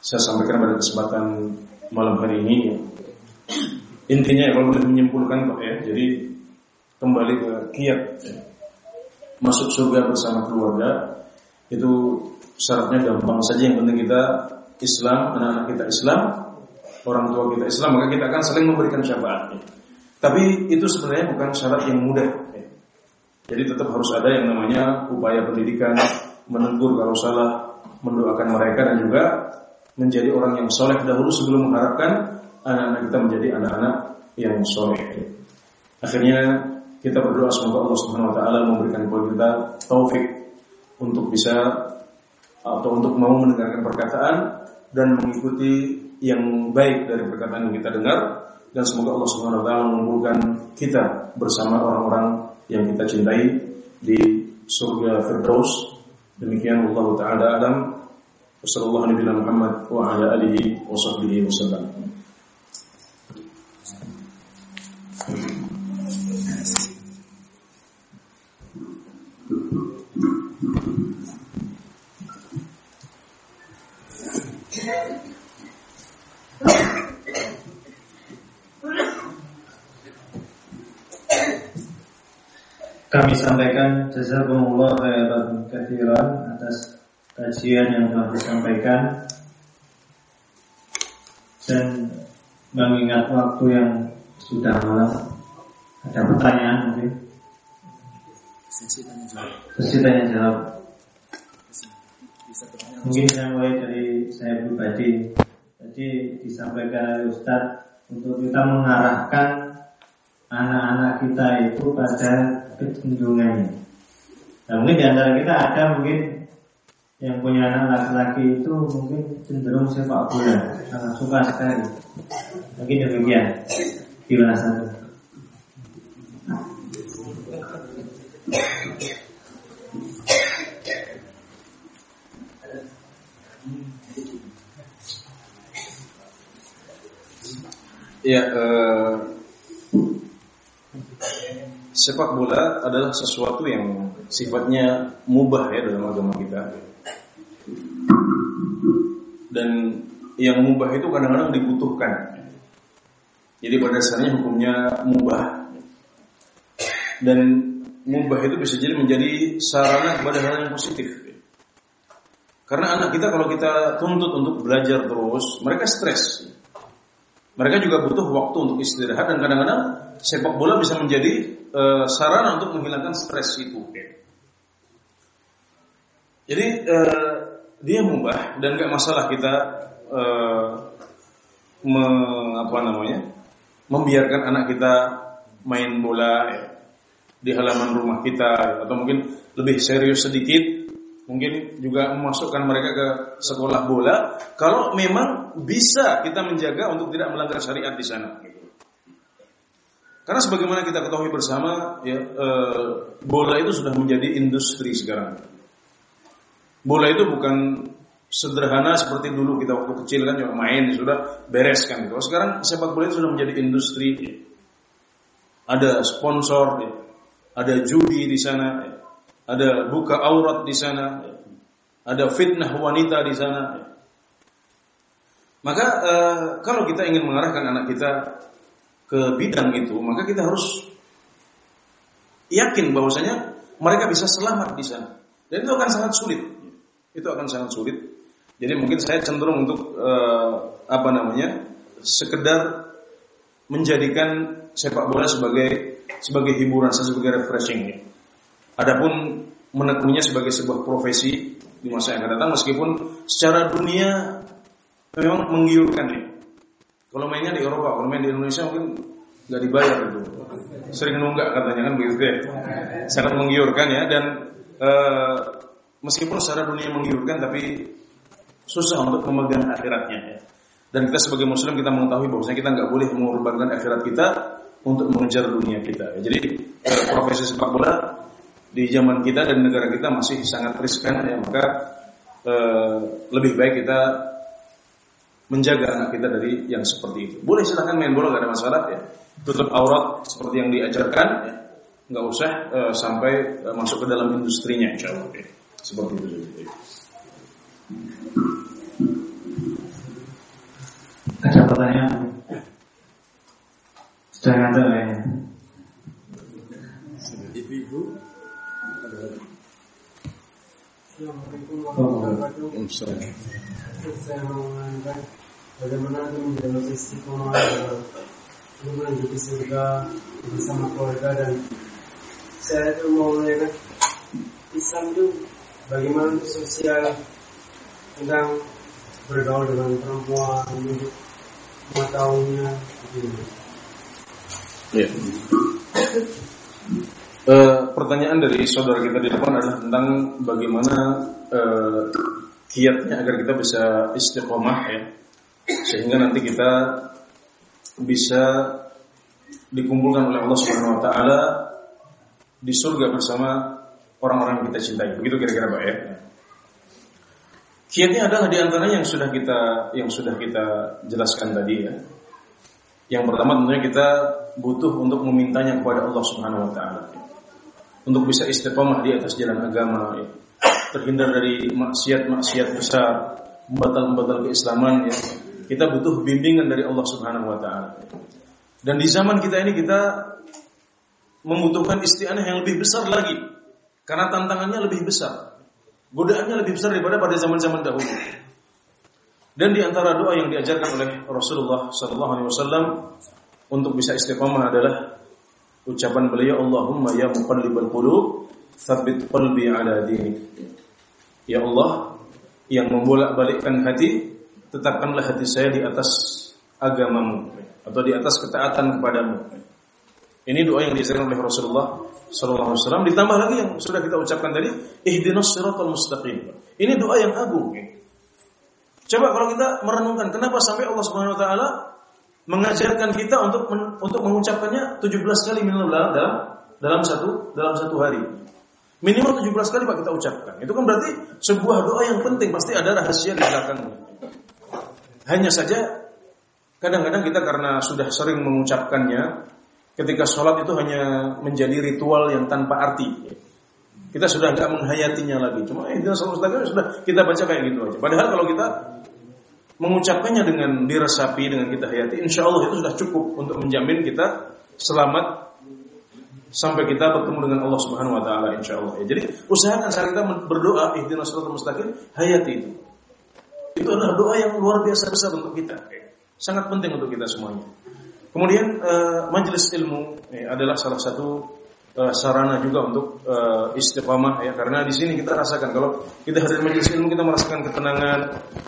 saya sampaikan pada kesempatan malam hari ini. Ya. Intinya ya, kalau boleh menyimpulkan Pak ya, jadi kembali ke kiat ya masuk surga bersama keluarga itu syaratnya gampang saja yang penting kita Islam, anak-anak kita Islam, orang tua kita Islam, maka kita akan saling memberikan syafaat. Tapi itu sebenarnya bukan syarat yang mudah. Jadi tetap harus ada yang namanya upaya pendidikan, menegur kalau salah, mendoakan mereka dan juga menjadi orang yang soleh dahulu sebelum mengharapkan anak-anak kita menjadi anak-anak yang soleh. Akhirnya kita berdoa semoga Allah Subhanahu Wa Taala memberikan kepada kita taufik untuk bisa atau untuk mau mendengarkan perkataan dan mengikuti yang baik dari perkataan yang kita dengar dan semoga Allah Subhanahu wa taala mengumpulkan kita bersama orang-orang yang kita cintai di surga Firdaus. Demikian Allah taala Adam Wassalamualaikum warahmatullahi Muhammad wa ala alihi wa sahbihi wasallam. Kami sampaikan jazakumullah khairan katsiran atas kajian yang telah disampaikan. Dan mengingat waktu yang sudah malam ada pertanyaan mungkin? Sesi tanya jawab. Mungkin saya mulai dari saya pribadi. Jadi disampaikan oleh Ustadz untuk kita mengarahkan anak-anak kita itu pada kecenderungannya. Nah mungkin di antara kita ada mungkin yang punya anak laki-laki itu mungkin cenderung sepak bola, sangat suka sekali. Mungkin demikian. Gimana satu? Ya, uh, sepak bola adalah sesuatu yang sifatnya mubah ya dalam agama kita. Dan yang mubah itu kadang-kadang dibutuhkan. Jadi pada dasarnya hukumnya mubah. Dan mubah itu bisa jadi menjadi sarana kepada hal yang positif. Karena anak kita kalau kita tuntut untuk belajar terus, mereka stres. Mereka juga butuh waktu untuk istirahat dan kadang-kadang sepak bola bisa menjadi e, sarana untuk menghilangkan stres itu. Jadi e, dia mubah dan gak masalah kita e, me, apa namanya membiarkan anak kita main bola ya, di halaman rumah kita atau mungkin lebih serius sedikit mungkin juga memasukkan mereka ke sekolah bola kalau memang bisa kita menjaga untuk tidak melanggar syariat di sana. Karena sebagaimana kita ketahui bersama, ya, e, bola itu sudah menjadi industri sekarang. Bola itu bukan sederhana seperti dulu kita waktu kecil kan cuma main sudah beres kan gitu. Sekarang sepak bola itu sudah menjadi industri. Ya. Ada sponsor, ya. ada judi di sana, ya. ada buka aurat di sana, ya. ada fitnah wanita di sana. Ya. Maka e, kalau kita ingin mengarahkan anak kita ke bidang itu, maka kita harus yakin bahwasanya mereka bisa selamat di sana. Dan itu akan sangat sulit. Itu akan sangat sulit. Jadi mungkin saya cenderung untuk uh, apa namanya? sekedar menjadikan sepak bola sebagai sebagai hiburan, sebagai refreshing. Adapun menekuninya sebagai sebuah profesi di masa yang akan datang meskipun secara dunia memang menggiurkan nih. Kalau mainnya di Eropa, kalau main di Indonesia mungkin nggak dibayar itu. Sering nunggak katanya kan begitu ya. Sangat menggiurkan ya dan e, meskipun secara dunia menggiurkan tapi susah untuk memegang akhiratnya ya. Dan kita sebagai muslim kita mengetahui bahwasanya kita nggak boleh mengorbankan akhirat kita untuk mengejar dunia kita. Ya. Jadi e, profesi sepak bola di zaman kita dan negara kita masih sangat riskan ya maka e, lebih baik kita menjaga anak kita dari yang seperti itu. Boleh silahkan main bola gak ada masalah ya. Tutup aurat seperti yang diajarkan ya. Nggak usah uh, sampai uh, masuk ke dalam industrinya insya Allah. Ya. Seperti itu. Ada pertanyaan? Sudah ada ya. Ibu-ibu Assalamualaikum warahmatullahi wabarakatuh. Saya mau bagaimana menjalani istiqomah untuk menuju surga bersama keluarga dan saya itu mau menanyakan Islam itu bagaimana untuk sosial tentang bergaul dengan perempuan untuk mengetahuinya gitu. Ya. E, pertanyaan dari saudara kita di depan adalah tentang bagaimana e, kiatnya agar kita bisa istiqomah ya, sehingga nanti kita bisa dikumpulkan oleh Allah Subhanahu Wa Taala di surga bersama orang-orang yang kita cintai. Begitu kira-kira Pak ya. Kiatnya adalah di antaranya yang sudah kita yang sudah kita jelaskan tadi ya. Yang pertama tentunya kita butuh untuk memintanya kepada Allah Subhanahu wa taala. Untuk bisa istiqomah di atas jalan agama ya. Terhindar dari maksiat-maksiat besar, membatal-membatal keislaman ya. Kita butuh bimbingan dari Allah Subhanahu wa taala. Dan di zaman kita ini kita membutuhkan istiqanah yang lebih besar lagi karena tantangannya lebih besar. Godaannya lebih besar daripada pada zaman-zaman dahulu. Dan di antara doa yang diajarkan oleh Rasulullah sallallahu alaihi wasallam untuk bisa istiqamah adalah ucapan beliau Allahumma ya muqallibal qulub tsabbit qalbi ala dinik. Ya Allah yang membolak-balikkan hati, tetapkanlah hati saya di atas agamamu atau di atas ketaatan kepadamu. Ini doa yang diajarkan oleh Rasulullah Sallallahu Alaihi Wasallam. Ditambah lagi yang sudah kita ucapkan tadi, ihdinas siratal mustaqim. Ini doa yang agung. Coba kalau kita merenungkan, kenapa sampai Allah Subhanahu Wa Taala mengajarkan kita untuk untuk mengucapkannya 17 kali minimal dalam dalam satu dalam satu hari. Minimal 17 kali Pak kita ucapkan. Itu kan berarti sebuah doa yang penting, pasti ada rahasia di belakangnya. Hanya saja kadang-kadang kita karena sudah sering mengucapkannya, ketika sholat itu hanya menjadi ritual yang tanpa arti. Kita sudah nggak menghayatinya lagi. Cuma eh, sholat sudah kita baca kayak gitu aja. Padahal kalau kita mengucapkannya dengan diresapi, dengan kita hayati, insya Allah itu sudah cukup untuk menjamin kita selamat sampai kita bertemu dengan Allah Subhanahu Wa Taala, insya Allah. Ya, jadi usahakan saat kita berdoa, ihdinas shiratal mustaqim, hayati itu. Itu adalah doa yang luar biasa besar untuk kita. Sangat penting untuk kita semuanya. Kemudian uh, majelis ilmu eh, adalah salah satu uh, sarana juga untuk istiqamah ya karena di sini kita rasakan kalau kita hadir majelis ilmu kita merasakan ketenangan,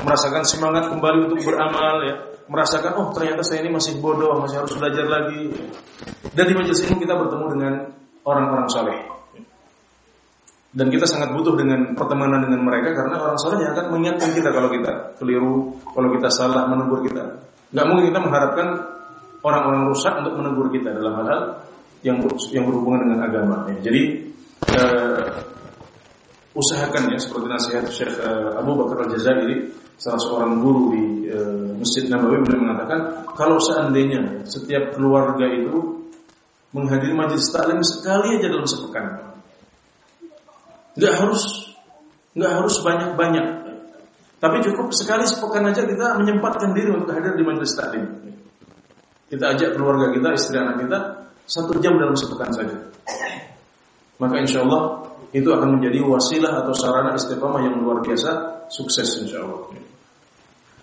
merasakan semangat kembali untuk beramal ya, merasakan oh ternyata saya ini masih bodoh, masih harus belajar lagi. Dan di majelis ilmu kita bertemu dengan orang-orang saleh. Dan kita sangat butuh dengan pertemanan dengan mereka karena orang saleh yang akan mengingatkan kita kalau kita keliru, kalau kita salah menegur kita. Gak mungkin kita mengharapkan orang-orang rusak untuk menegur kita dalam hal-hal yang yang berhubungan dengan agama. Ya. Jadi uh, usahakan ya seperti nasihat Syekh uh, Abu Bakar Al Jazairi, salah seorang guru di uh, Masjid Nabawi beliau mengatakan kalau seandainya setiap keluarga itu menghadiri majelis taklim sekali aja dalam sepekan, nggak harus nggak harus banyak-banyak, tapi cukup sekali sepekan aja kita menyempatkan diri untuk hadir di majelis taklim. Kita ajak keluarga kita, istri anak kita satu jam dalam sepekan saja. Maka insya Allah itu akan menjadi wasilah atau sarana istiqamah yang luar biasa, sukses insya Allah.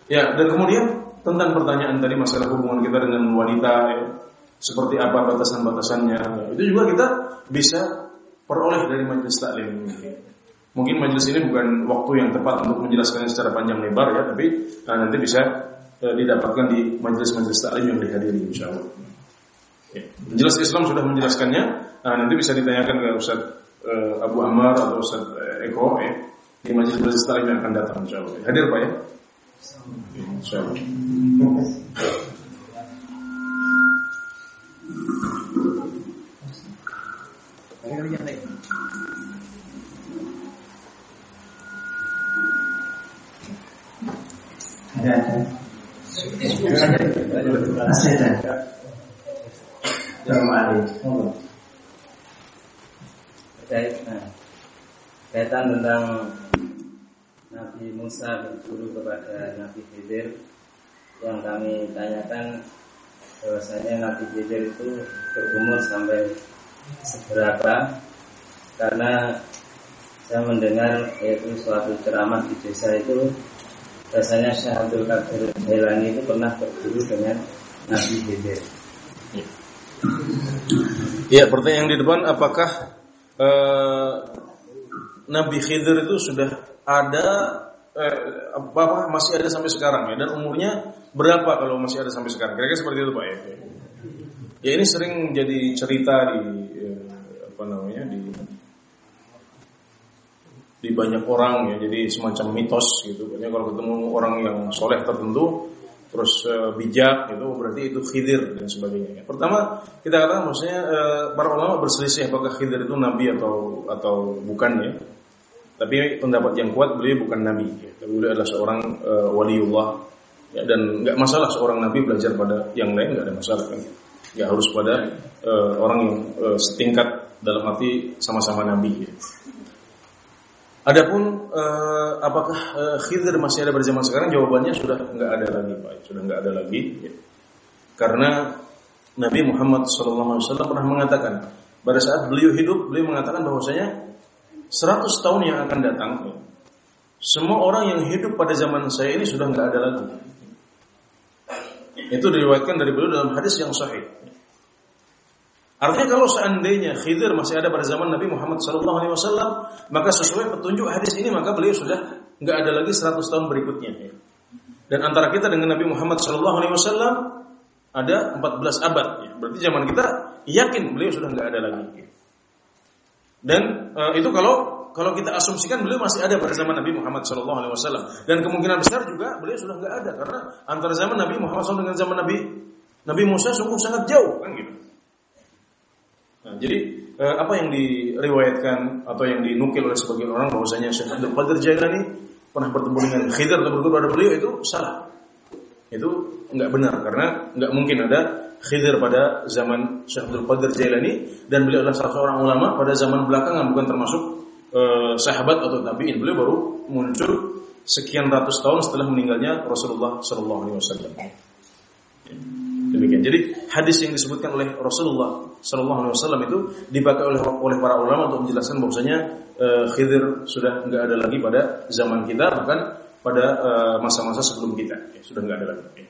Ya, dan kemudian tentang pertanyaan tadi masalah hubungan kita dengan wanita, ya, seperti apa batasan-batasannya, ya, itu juga kita bisa peroleh dari majelis taklim. Mungkin majelis ini bukan waktu yang tepat untuk menjelaskannya secara panjang lebar ya, tapi nah, nanti bisa Eh, didapatkan di majelis-majelis taklim yang dihadiri insya Allah. Ya. Jelas Islam sudah menjelaskannya. Nah, nanti bisa ditanyakan ke Ustaz uh, Abu Ammar atau Ustaz uh, Eko ya, di majelis-majelis taklim yang akan datang insya Allah. Hadir Pak ya? Insya Allah. Ada ada. Aslinya. Kaitan tentang Nabi Musa berguru kepada Nabi Khidir yang kami tanyakan bahwasanya Nabi Khidir itu berumur sampai seberapa karena saya mendengar yaitu suatu ceramah di desa itu rasanya Syekh Abdul Qadir Jailani itu pernah berguru dengan Nabi Khidir. Ya, pertanyaan yang di depan apakah uh, Nabi Khidir itu sudah ada eh, apa masih ada sampai sekarang ya dan umurnya berapa kalau masih ada sampai sekarang? Kira-kira seperti itu Pak ya. Ya ini sering jadi cerita di di banyak orang ya jadi semacam mitos gitu pokoknya kalau ketemu orang yang soleh tertentu terus uh, bijak itu berarti itu khidir dan sebagainya pertama kita katakan maksudnya uh, para ulama berselisih apakah khidir itu nabi atau atau bukan ya tapi pendapat yang kuat beliau bukan nabi ya. tapi beliau adalah seorang uh, waliullah ya, dan nggak masalah seorang nabi belajar pada yang lain nggak ada masalah kan ya harus pada uh, orang yang uh, setingkat dalam arti sama-sama nabi ya. Adapun eh, apakah eh, Khidir masih ada pada zaman sekarang? Jawabannya sudah nggak ada lagi, Pak. Sudah nggak ada lagi. Ya. Karena Nabi Muhammad SAW pernah mengatakan pada saat beliau hidup, beliau mengatakan bahwasanya 100 tahun yang akan datang, ya, semua orang yang hidup pada zaman saya ini sudah nggak ada lagi. Itu diriwayatkan dari beliau dalam hadis yang sahih. Artinya kalau seandainya Khidir masih ada pada zaman Nabi Muhammad SAW, maka sesuai petunjuk hadis ini maka beliau sudah nggak ada lagi 100 tahun berikutnya. Dan antara kita dengan Nabi Muhammad SAW ada 14 abad. Ya. Berarti zaman kita yakin beliau sudah nggak ada lagi. Dan uh, itu kalau kalau kita asumsikan beliau masih ada pada zaman Nabi Muhammad SAW dan kemungkinan besar juga beliau sudah nggak ada karena antara zaman Nabi Muhammad SAW dengan zaman Nabi Nabi Musa sungguh sangat jauh kan gitu. Nah, jadi eh, apa yang diriwayatkan atau yang dinukil oleh sebagian orang bahwasanya Syekh Abdul Qadir Jailani pernah bertemu dengan Khidir atau berguru pada beliau itu salah. Itu enggak benar karena enggak mungkin ada Khidir pada zaman Syekh Abdul Qadir Jailani dan beliau adalah salah seorang ulama pada zaman belakangan bukan termasuk eh, sahabat atau tabi'in. Beliau baru muncul sekian ratus tahun setelah meninggalnya Rasulullah Shallallahu alaihi wasallam. Demikian. Jadi hadis yang disebutkan oleh Rasulullah Shallallahu Alaihi Wasallam itu dipakai oleh oleh para ulama untuk menjelaskan bahwasanya uh, Khidir sudah nggak ada lagi pada zaman kita bahkan pada eh, masa-masa uh, sebelum kita ya, sudah nggak ada lagi. Ya.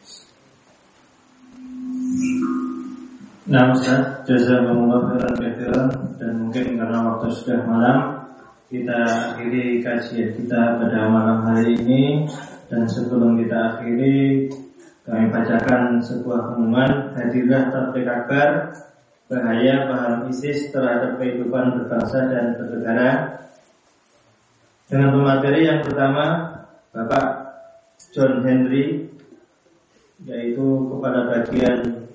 Nah Ustaz, jazakumullah khairan kathiran dan mungkin karena waktu sudah malam kita akhiri kajian kita pada malam hari ini dan sebelum kita akhiri kami bacakan sebuah pengumuman hadirlah tablik akbar bahaya paham ISIS terhadap kehidupan berbangsa dan bernegara. Dengan pemateri yang pertama Bapak John Henry yaitu kepala bagian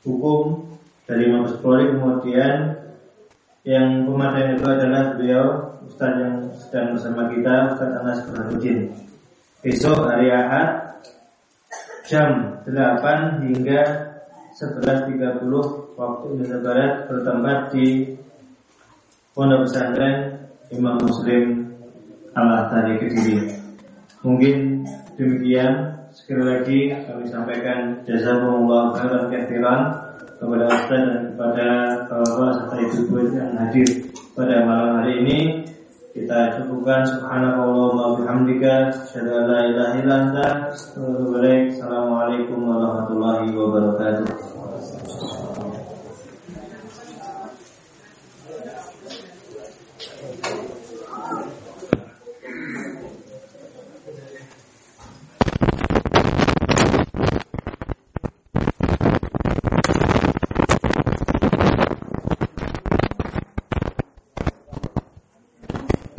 hukum dari Mabes Polri kemudian yang pemateri itu adalah beliau Ustaz yang sedang bersama kita Ustaz Anas Burhanuddin. Besok hari Ahad jam 8 hingga 11.30 waktu Indonesia Barat bertempat di Pondok Pesantren Imam Muslim Al Tari Kediri. Mungkin demikian sekali lagi kami sampaikan jazakumullah khairan kathiran kepada Ustaz dan kepada bapak serta ibu-ibu yang hadir pada malam hari ini. Kita cukupkan subhanallah wa bihamdika asyhadu an la ilaha illa anta Assalamualaikum warahmatullahi wabarakatuh.